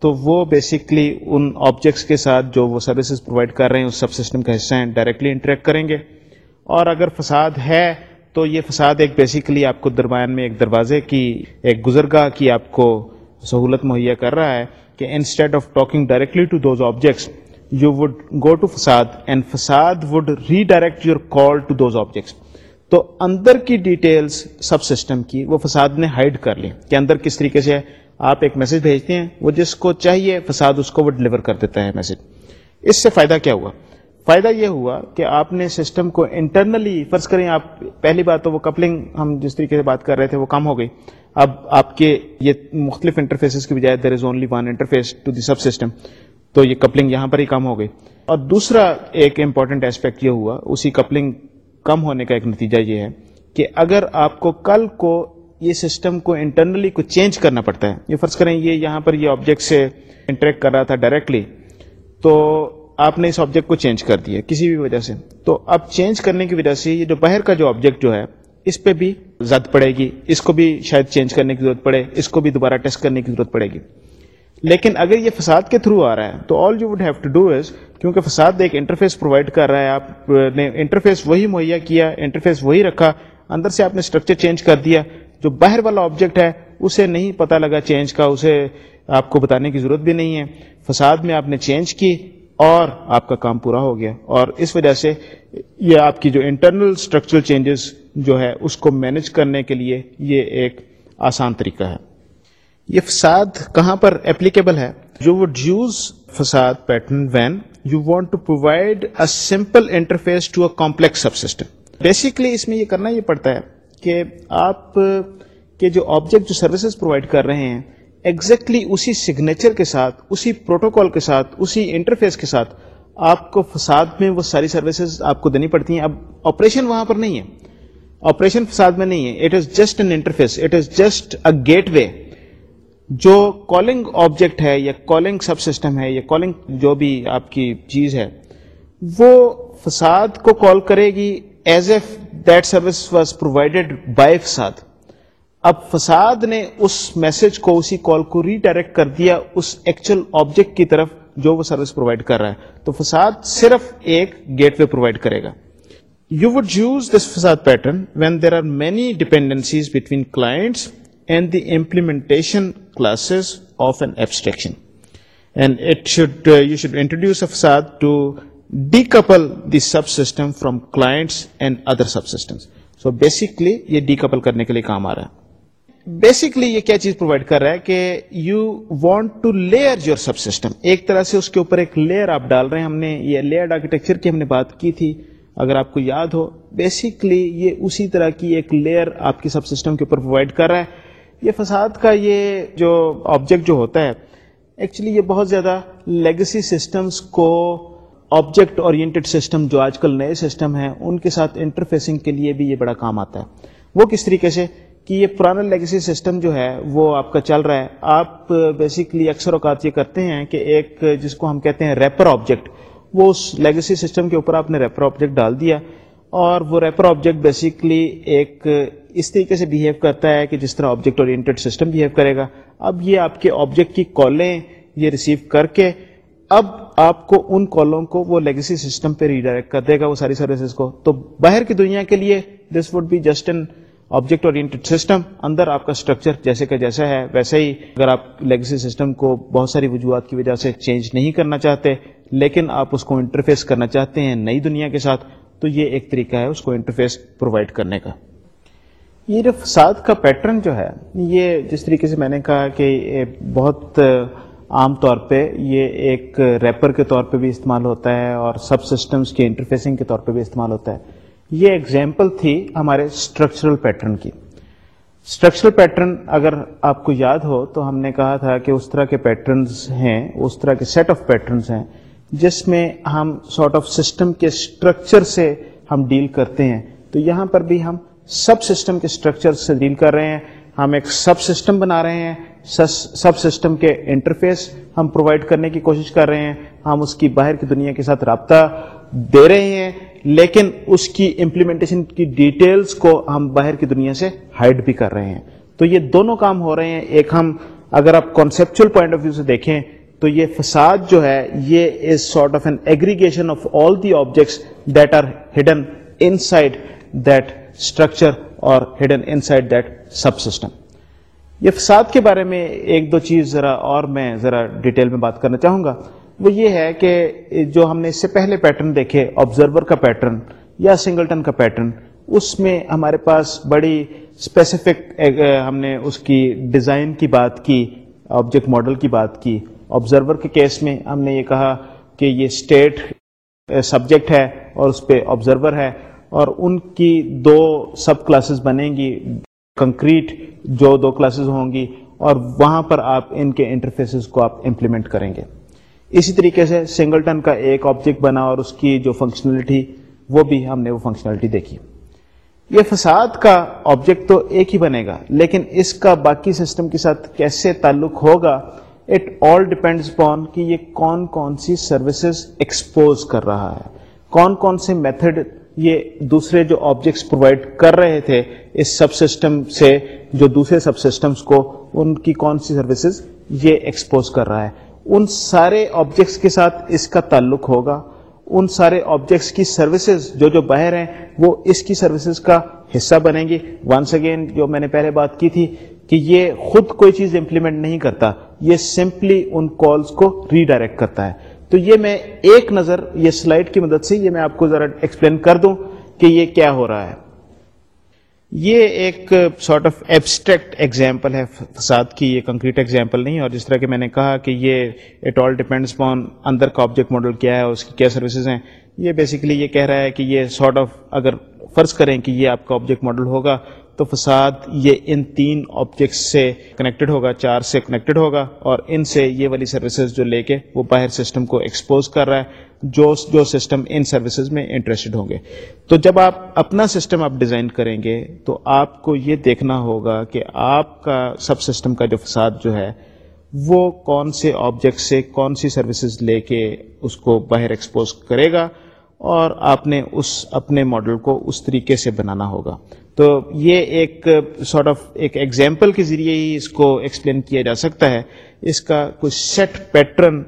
A: تو وہ بیسکلی ان آبجیکٹس کے ساتھ جو وہ سروسز پرووائڈ کر رہے ہیں، اس سب سسٹم کا حصہ ہیں ڈائریکٹلی انٹریکٹ کریں گے۔ اور اگر فساد ہے، تو یہ فساد ایک بیسیکلی آپ کو درمیان میں ایک دروازے کی، ایک گزرگاہ کی آپ کو سہولت مہیا کر رہا ہے کہ instead of talking directly to those objects you would go to facade and facade would redirect your call to those objects تو اندر کی ڈیٹیلز سب سسٹم کی وہ فساد نے ہائڈ کر لی۔ کہ اندر کس طریقے سے آپ ایک میسج بھیجتے ہیں، وہ جس کو چاہیے فساد اس کو وہ ڈلیور کر دیتا ہے میسج۔ اس سے فائدہ کیا ہوا؟ فائدہ یہ ہوا کہ آپ نے سسٹم کو انٹرنلی فرض کریں، آپ پہلی بات تو وہ کپلنگ ہم جس طریقے سے بات کر رہے تھے وہ کم ہو گئی۔ اب آپ کے یہ مختلف انٹرفیسز کی بجائے there is only one interface to the subsystem تو یہ کپلنگ یہاں پر ہی کم ہو گئی۔ اور دوسرا ایک امپورٹنٹ ایسپیکٹ یہ ہوا، اسی کپلنگ کم ہونے کا ایک نتیجہ یہ ہے کہ اگر آپ کو کل کو یہ سسٹم کو انٹرنلی کو چینج کرنا پڑتا ہے۔ یہ فرض کریں یہ یہاں پر یہ آبجیکٹ سے انٹریکٹ کر رہا تھا ڈائریکٹلی تو آپ نے اس آبجیکٹ کو چینج کر دیا کسی بھی وجہ سے۔ تو اب چینج کرنے کی وجہ سے یہ جو باہر کا جو آبجیکٹ جو ہے، اس پہ بھی زد پڑے گی۔ اس کو بھی شاید چینج کرنے کی ضرورت پڑے، اس کو بھی دوبارہ ٹیسٹ کرنے کی ضرورت پڑے گی۔ لیکن اگر یہ فساد کے تھرو آ رہا ہے، تو all you would have to do is کیونکہ فساد ایک انٹرفیس پرووائڈ کر رہا ہے، آپ نے انٹرفیس وہی مہیا کیا انٹرفیس وہی رکھا، اندر سے آپ نے اسٹرکچر چینج کر دیا۔ جو باہر والا آبجیکٹ ہے، اسے نہیں پتا لگا چینج کا، اسے آپ کو بتانے کی ضرورت بھی نہیں ہے۔ فساد میں آپ نے چینج کی اور آپ کا کام پورا ہو گیا۔ اور اس وجہ سے یہ آپ کی جو انٹرنل اسٹرکچرل چینجز جو ہے، اس کو مینج کرنے کے لیے یہ ایک آسان طریقہ ہے۔ یہ فساد کہاں پر اپلیکیبل ہے؟ You would use facade pattern when you want to provide a simple interface to a complex subsystem basically اس میں یہ کرنا یہ پڑتا ہے۔ کہ آپ کے جو آبجیکٹ جو سروسز پرووائڈ کر رہے ہیں ایگزیکٹلی اسی سگنیچر کے ساتھ، اسی پروٹوکال کے ساتھ، اسی انٹرفیس کے ساتھ آپ کو فساد میں وہ ساری سروسز آپ کو دینی پڑتی ہیں. اب آپریشن وہاں پر نہیں ہے. آپریشن فساد میں نہیں ہے. It is just an interface it is just a gateway جو کالنگ آبجیکٹ ہے یا کالنگ سب سسٹم ہے یا کالنگ جو بھی آپ کی چیز ہے، وہ فساد کو کال کرے گی as a that service was provided by facade اب فساد نے اس میسج کو، اسی کال کو ری ڈائریکٹ کر دیا اس ایکچوئل آبجیکٹ کی طرف جو وہ سروس پرووائڈ کر رہا ہے۔ تو فساد صرف ایک گیٹ وے پرووائڈ کرے گا۔ You would use this facade pattern when there are many dependencies between clients and the implementation classes of an abstraction and it should you should introduce a facade decouple the subsystem from clients and other subsystem so basically یہ decouple کرنے کے لیے کام آ رہا ہے. Basically یہ کیا چیز provide کر رہا ہے کہ you want to layer your subsystem ایک طرح سے اس کے اوپر ایک لیئر آپ ڈال رہے ہیں. ہم نے یہ لیئر آرکیٹیکچر کی ہم نے بات کی تھی. اگر آپ کو یاد ہو بیسکلی یہ اسی طرح کی ایک لیئر آپ کی سب سسٹم کے اوپر پرووائڈ کر رہا ہے. یہ فساد کا یہ جو آبجیکٹ جو ہوتا ہے ایکچولی یہ بہت زیادہ لیگسی سسٹمز کو آبجیکٹ اورینٹیڈ سسٹم جو آج کل نئے سسٹم ہیں، ان کے ساتھ انٹرفیسنگ کے لیے بھی یہ بڑا کام آتا ہے۔ وہ کس طریقے سے؟ کہ یہ پرانا لیگسی سسٹم جو ہے، وہ آپ کا چل رہا ہے۔ آپ بیسکلی اکثر اوقات یہ کرتے ہیں کہ ایک جس کو ہم کہتے ہیں ریپر آبجیکٹ وہ اس لیگسی سسٹم کے اوپر آپ نے ریپر آبجیکٹ ڈال دیا اور وہ ریپر آبجیکٹ بیسکلی ایک اس طریقے سے بہیو کرتا ہے کہ جس طرح آبجیکٹ اورینٹیڈ سسٹم بہیو کرے گا۔ اب یہ آپ کے آبجیکٹ کی کالیں یہ ریسیو کر کے اب آپ کو ان کالوں کو وہ لیگسی سسٹم پہ ریڈائریکٹ کر دے گا وہ ساری سروسز کو۔ تو باہر کی دنیا کے لیے this would be just an object oriented system اندر آپ کا اسٹرکچر جیسے کہ جیسا ہے، ویسے ہی اگر آپ لیگسی سسٹم کو بہت ساری وجوہات کی وجہ سے چینج نہیں کرنا چاہتے، لیکن آپ اس کو انٹرفیس کرنا چاہتے ہیں نئی دنیا کے ساتھ، تو یہ ایک طریقہ ہے اس کو انٹرفیس پرووائڈ کرنے کا۔ یہ جو فساد کا پیٹرن جو ہے، یہ جس طریقے سے میں نے کہا کہ بہت عام طور پہ یہ ایک ریپر کے طور پہ بھی استعمال ہوتا ہے اور سب سسٹمز کے انٹرفیسنگ کے طور پہ بھی استعمال ہوتا ہے۔ یہ ایگزامپل تھی ہمارے اسٹرکچرل پیٹرن کی۔ اسٹرکچرل پیٹرن اگر آپ کو یاد ہو تو ہم نے کہا تھا کہ اس طرح کے پیٹرنز ہیں، اس طرح کے سیٹ آف پیٹرنز ہیں، جس میں ہم سارٹ آف سسٹم کے اسٹرکچر سے ہم ڈیل کرتے ہیں۔ تو یہاں پر بھی ہم سب سسٹم کے اسٹرکچر سے ڈیل کر رہے ہیں۔ ہم ایک سب سسٹم بنا رہے ہیں سب سسٹم کے انٹرفیس ہم پرووائڈ کرنے کی کوشش کر رہے ہیں، ہم اس کی باہر کی دنیا کے ساتھ رابطہ دے رہے ہیں، لیکن اس کی امپلیمنٹیشن کی ڈیٹیلز کو ہم باہر کی دنیا سے ہائڈ بھی کر رہے ہیں۔ تو یہ دونوں کام ہو رہے ہیں۔ ایک ہم اگر آپ کانسپچل پوائنٹ آف ویو سے دیکھیں، تو یہ فساد جو ہے، یہ is sort of an aggregation of all the objects that are hidden inside that structure اور hidden inside that subsystem یہ فساد کے بارے میں ایک دو چیز ذرا اور میں ذرا ڈیٹیل میں بات کرنا چاہوں گا۔ وہ یہ ہے کہ جو ہم نے اس سے پہلے پیٹرن دیکھے آبزرور کا پیٹرن یا سنگلٹن کا پیٹرن اس میں ہمارے پاس بڑی اسپیسیفک ہم نے اس کی ڈیزائن کی بات کی آبجیکٹ ماڈل کی بات کی۔ آبزرور کے کیس میں ہم نے یہ کہا کہ یہ اسٹیٹ سبجیکٹ ہے اور اس پہ آبزرور ہے۔ اور ان کی دو سب کلاسز بنیں گی، کنکریٹ جو دو کلاسز ہوں گی، اور وہاں پر آپ ان کے انٹرفیسز کو آپ امپلیمنٹ کریں گے۔ اسی طریقے سے سنگلٹن کا ایک آبجیکٹ بنا اور اس کی جو فنکشنلٹی وہ بھی ہم نے وہ فنکشنلٹی دیکھی۔ یہ فساد کا آبجیکٹ تو ایک ہی بنے گا، لیکن اس کا باقی سسٹم کے ساتھ کیسے تعلق ہوگا اٹ آل ڈپینڈز پون کہ یہ کون کون سی سروسز ایکسپوز کر رہا ہے۔ کون کون سے میتھڈ یہ دوسرے جو آبجیکٹس پرووائڈ کر رہے تھے اس سب سسٹم سے، جو دوسرے سب سسٹمس کو، ان کی کون سی سروسز یہ ایکسپوز کر رہا ہے۔ ان سارے آبجیکٹس کے ساتھ اس کا تعلق ہوگا۔ ان سارے آبجیکٹس کی سروسز جو جو باہر ہیں، وہ اس کی سروسز کا حصہ بنیں گی ونس اگین جو میں نے پہلے بات کی تھی کہ یہ خود کوئی چیز امپلیمنٹ نہیں کرتا، یہ سمپلی ان کالز کو ریڈائریکٹ کرتا ہے۔ تو یہ میں ایک نظر یہ سلائڈ کی مدد سے یہ میں آپ کو ذرا ایکسپلین کر دوں کہ یہ کیا ہو رہا ہے۔ یہ ایک سارٹ آف ایبسٹریکٹ ایگزامپل ہے، فساد کی یہ کنکریٹ ایگزامپل نہیں، اور جس طرح کہ میں نے کہا کہ یہ اٹ آل ڈیپینڈس پون اندر کا آبجیکٹ ماڈل کیا ہے، اس کی کیا سروسز ہیں۔ یہ بیسیکلی یہ کہہ رہا ہے کہ یہ سارٹ آف اگر فرض کریں کہ یہ آپ کا آبجیکٹ ماڈل ہوگا تو فساد یہ ان تین آبجیکٹس سے کنیکٹڈ ہوگا، چار سے کنیکٹڈ ہوگا اور ان سے یہ والی سروسز جو لے کے وہ باہر سسٹم کو ایکسپوز کر رہا ہے، جو جو سسٹم ان سروسز میں انٹرسٹڈ ہوں گے۔ تو جب آپ اپنا سسٹم آپ ڈیزائن کریں گے، تو آپ کو یہ دیکھنا ہوگا کہ آپ کا سب سسٹم کا جو فساد جو ہے، وہ کون سے آبجیکٹ سے کون سی سروسز لے کے اس کو باہر ایکسپوز کرے گا اور آپ نے اس اپنے ماڈل کو اس طریقے سے بنانا ہوگا۔ تو یہ ایک سارٹ آف ایک ایگزامپل کے ذریعے ہی اس کو ایکسپلین کیا جا سکتا ہے۔ اس کا کوئی سیٹ پیٹرن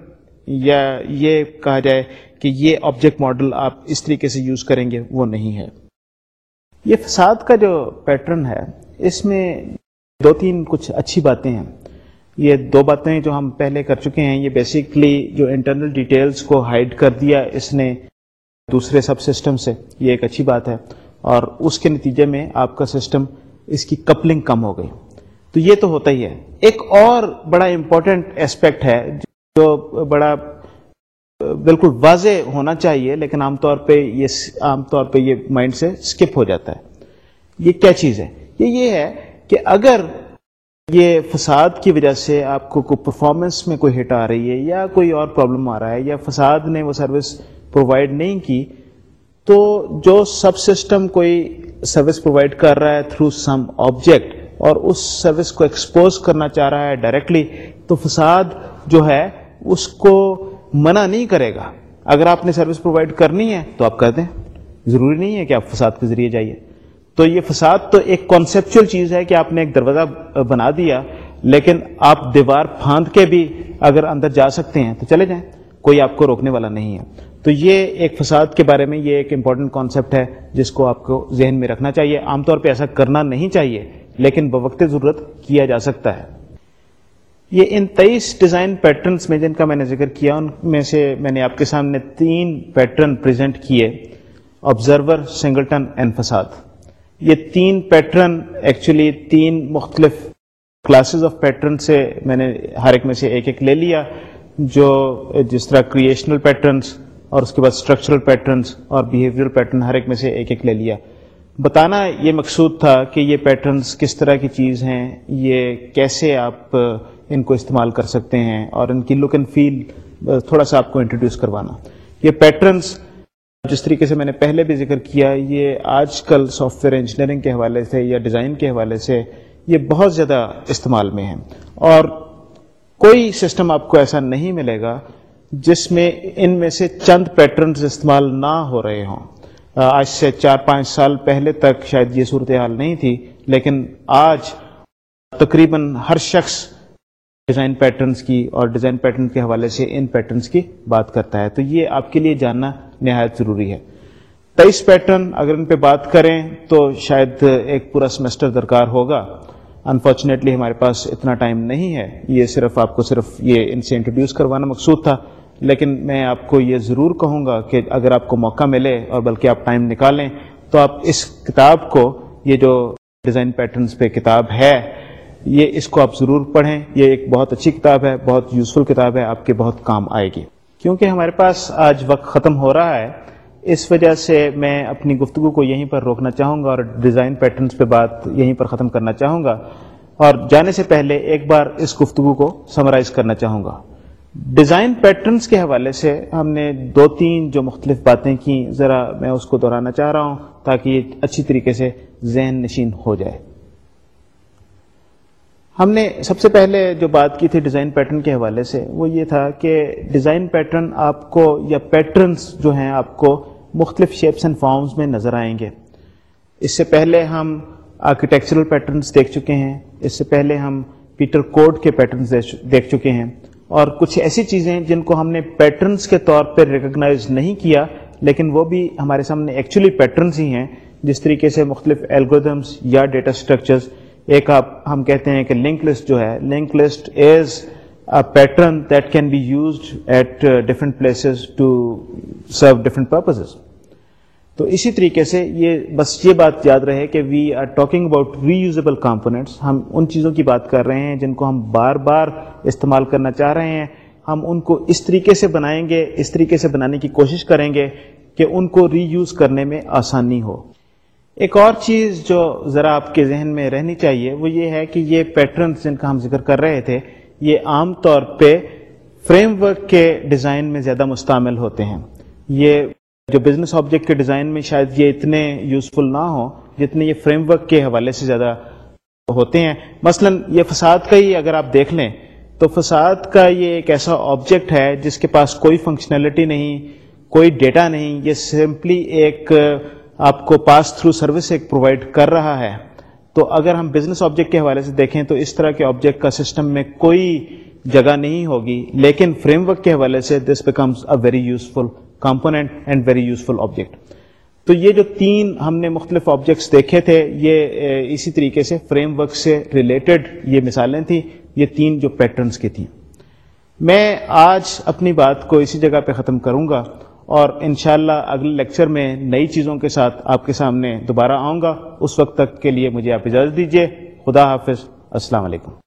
A: یا یہ کہا جائے کہ یہ آبجیکٹ ماڈل آپ اس طریقے سے یوز کریں گے، وہ نہیں ہے۔ یہ فساد کا جو پیٹرن ہے، اس میں دو تین کچھ اچھی باتیں ہیں۔ یہ دو باتیں جو ہم پہلے کر چکے ہیں، یہ بیسکلی جو انٹرنل ڈیٹیلز کو ہائڈ کر دیا اس نے دوسرے سب سسٹم سے، یہ ایک اچھی بات ہے۔ اور اس کے نتیجے میں آپ کا سسٹم اس کی کپلنگ کم ہو گئی۔ تو یہ تو ہوتا ہی ہے۔ ایک اور بڑا امپورٹنٹ اسپیکٹ ہے جو بڑا بالکل واضح ہونا چاہیے، لیکن عام طور پہ یہ عام طور پہ یہ مائنڈ سے اسکپ ہو جاتا ہے۔ یہ کیا چیز ہے؟ یہ یہ ہے کہ اگر یہ فساد کی وجہ سے آپ کو کوئی پرفارمنس میں کوئی ہٹ آ رہی ہے یا کوئی اور پرابلم آ رہا ہے یا فساد نے وہ سروس پرووائڈ نہیں کی تو جو سب سسٹم کوئی سروس پرووائڈ کر رہا ہے تھرو سم آبجیکٹ اور اس سروس کو ایکسپوز کرنا چاہ رہا ہے ڈائریکٹلی، تو فساد جو ہے اس کو منع نہیں کرے گا۔ اگر آپ نے سروس پرووائڈ کرنی ہے تو آپ کر دیں۔ ضروری نہیں ہے کہ آپ فساد کے ذریعے جائیے۔ تو یہ فساد تو ایک کانسیپچل چیز ہے کہ آپ نے ایک دروازہ بنا دیا، لیکن آپ دیوار پھاند کے بھی اگر اندر جا سکتے ہیں تو چلے جائیں۔ کوئی آپ کو روکنے والا نہیں ہے۔ تو یہ ایک فساد کے بارے میں یہ ایک امپورٹنٹ کانسیپٹ ہے جس کو آپ کو ذہن میں رکھنا چاہیے۔ عام طور پہ ایسا کرنا نہیں چاہیے، لیکن بوقت ضرورت کیا جا سکتا ہے۔ یہ ان تیئیس ڈیزائن پیٹرنس میں جن کا میں نے ذکر کیا، ان میں سے میں نے آپ کے سامنے تین پیٹرن پریزنٹ کیے آبزرور سنگلٹن اینڈ فساد یہ تین پیٹرن ایکچولی تین مختلف کلاسز آف پیٹرن سے میں نے ہر ایک میں سے ایک ایک لے لیا، جو جس طرح کریشنل پیٹرنس اور اس کے بعد اسٹرکچرل پیٹرنس اور بیہیویئر پیٹرن ہر ایک میں سے ایک ایک لے لیا۔ بتانا یہ مقصود تھا کہ یہ پیٹرنس کس طرح کی چیز ہیں، یہ کیسے آپ ان کو استعمال کر سکتے ہیں اور ان کی لک اینڈ فیل تھوڑا سا آپ کو انٹروڈیوس کروانا۔ یہ پیٹرنس جس طریقے سے میں نے پہلے بھی ذکر کیا، یہ آج کل سافٹ ویئر انجینئرنگ کے حوالے سے یا ڈیزائن کے حوالے سے یہ بہت زیادہ استعمال میں ہیں۔ اور کوئی سسٹم آپ کو ایسا نہیں ملے گا جس میں ان میں سے چند پیٹرنز استعمال نہ ہو رہے ہوں۔ آج سے چار پانچ سال پہلے تک شاید یہ صورتحال نہیں تھی، لیکن آج تقریباً ہر شخص ڈیزائن پیٹرنز کی اور ڈیزائن پیٹرن کے حوالے سے ان پیٹرنز کی بات کرتا ہے۔ تو یہ آپ کے لیے جاننا نہایت ضروری ہے۔ تیئیس پیٹرن اگر ان پہ بات کریں تو شاید ایک پورا سیمسٹر درکار ہوگا۔ انفارچونیٹلی ہمارے پاس اتنا ٹائم نہیں ہے۔ یہ صرف آپ کو صرف یہ ان سے انٹروڈیوس کروانا مقصود تھا۔ لیکن میں آپ کو یہ ضرور کہوں گا کہ اگر آپ کو موقع ملے اور بلکہ آپ ٹائم نکالیں تو آپ اس کتاب کو، یہ جو ڈیزائن پیٹرنس پہ کتاب ہے، یہ اس کو آپ ضرور پڑھیں۔ یہ ایک بہت اچھی کتاب ہے، بہت یوزفل کتاب ہے، آپ کے بہت کام آئے گی۔ کیونکہ ہمارے پاس آج وقت ختم ہو رہا ہے، اس وجہ سے میں اپنی گفتگو کو یہیں پر روکنا چاہوں گا اور ڈیزائن پیٹرنس پہ بات یہیں پر ختم کرنا چاہوں گا۔ اور جانے سے پہلے ایک بار اس گفتگو کو سمرائز کرنا چاہوں گا۔ ڈیزائن پیٹرنس کے حوالے سے ہم نے دو تین جو مختلف باتیں کی ذرا میں اس کو دہرانا چاہ رہا ہوں تاکہ یہ اچھی طریقے سے ذہن نشین ہو جائے۔ ہم نے سب سے پہلے جو بات کی تھی ڈیزائن پیٹرن کے حوالے سے، وہ یہ تھا کہ ڈیزائن پیٹرن آپ کو یا پیٹرنس جو ہیں آپ کو مختلف شیپس اینڈ فارمز میں نظر آئیں گے۔ اس سے پہلے ہم آرکیٹیکچرل پیٹرنس دیکھ چکے ہیں، اس سے پہلے ہم پیٹر کوڈ کے پیٹرنس دیکھ چکے ہیں۔ اور کچھ ایسی چیزیں جن کو ہم نے پیٹرنس کے طور پہ ریکگنائز نہیں کیا، لیکن وہ بھی ہمارے سامنے ایکچولی پیٹرنس ہی ہیں۔ جس طریقے سے مختلف الگوریدمس یا ڈیٹا اسٹرکچرز ایک آپ، ہم کہتے ہیں کہ لنک لسٹ جو ہے link list is a pattern that can be used at different places to serve different purposes تو اسی طریقے سے یہ بس یہ بات یاد رہے کہ we are talking about reusable components ہم ان چیزوں کی بات کر رہے ہیں جن کو ہم بار بار استعمال کرنا چاہ رہے ہیں. ہم ان کو اس طریقے سے بنائیں گے، اس طریقے سے بنانے کی کوشش کریں گے کہ ان کو ری یوز کرنے میں آسانی ہو۔ ایک اور چیز جو ذرا آپ کے ذہن میں رہنی چاہیے وہ یہ ہے کہ یہ پیٹرنس جن کا ہم ذکر کر رہے تھے، یہ عام طور پہ فریم ورک کے ڈیزائن میں زیادہ مستعمل ہوتے ہیں۔ یہ جو بزنس آبجیکٹ کے ڈیزائن میں شاید یہ اتنے یوزفل نہ ہو جتنے یہ فریم ورک کے حوالے سے زیادہ ہوتے ہیں۔ مثلا یہ فساد کا ہی اگر آپ دیکھ لیں، تو فساد کا یہ ایک ایسا آبجیکٹ ہے جس کے پاس کوئی فنکشنلٹی نہیں، کوئی ڈیٹا نہیں، یہ سمپلی ایک آپ کو پاس تھرو سروس ایک پرووائڈ کر رہا ہے۔ تو اگر ہم بزنس آبجیکٹ کے حوالے سے دیکھیں، تو اس طرح کے آبجیکٹ کا سسٹم میں کوئی جگہ نہیں ہوگی، لیکن فریم ورک کے حوالے سے this becomes a very useful component and very useful object تو یہ جو تین ہم نے مختلف آبجیکٹس دیکھے تھے، یہ اسی طریقے سے فریم ورک سے ریلیٹڈ یہ مثالیں تھیں، یہ تین جو پیٹرنس کی تھیں۔ میں آج اپنی بات کو اسی جگہ پہ ختم کروں گا اور انشاءاللہ اگلے لیکچر میں نئی چیزوں کے ساتھ آپ کے سامنے دوبارہ آؤں گا۔ اس وقت تک کے لیے مجھے آپ اجازت دیجیے خدا حافظ۔ السلام علیکم۔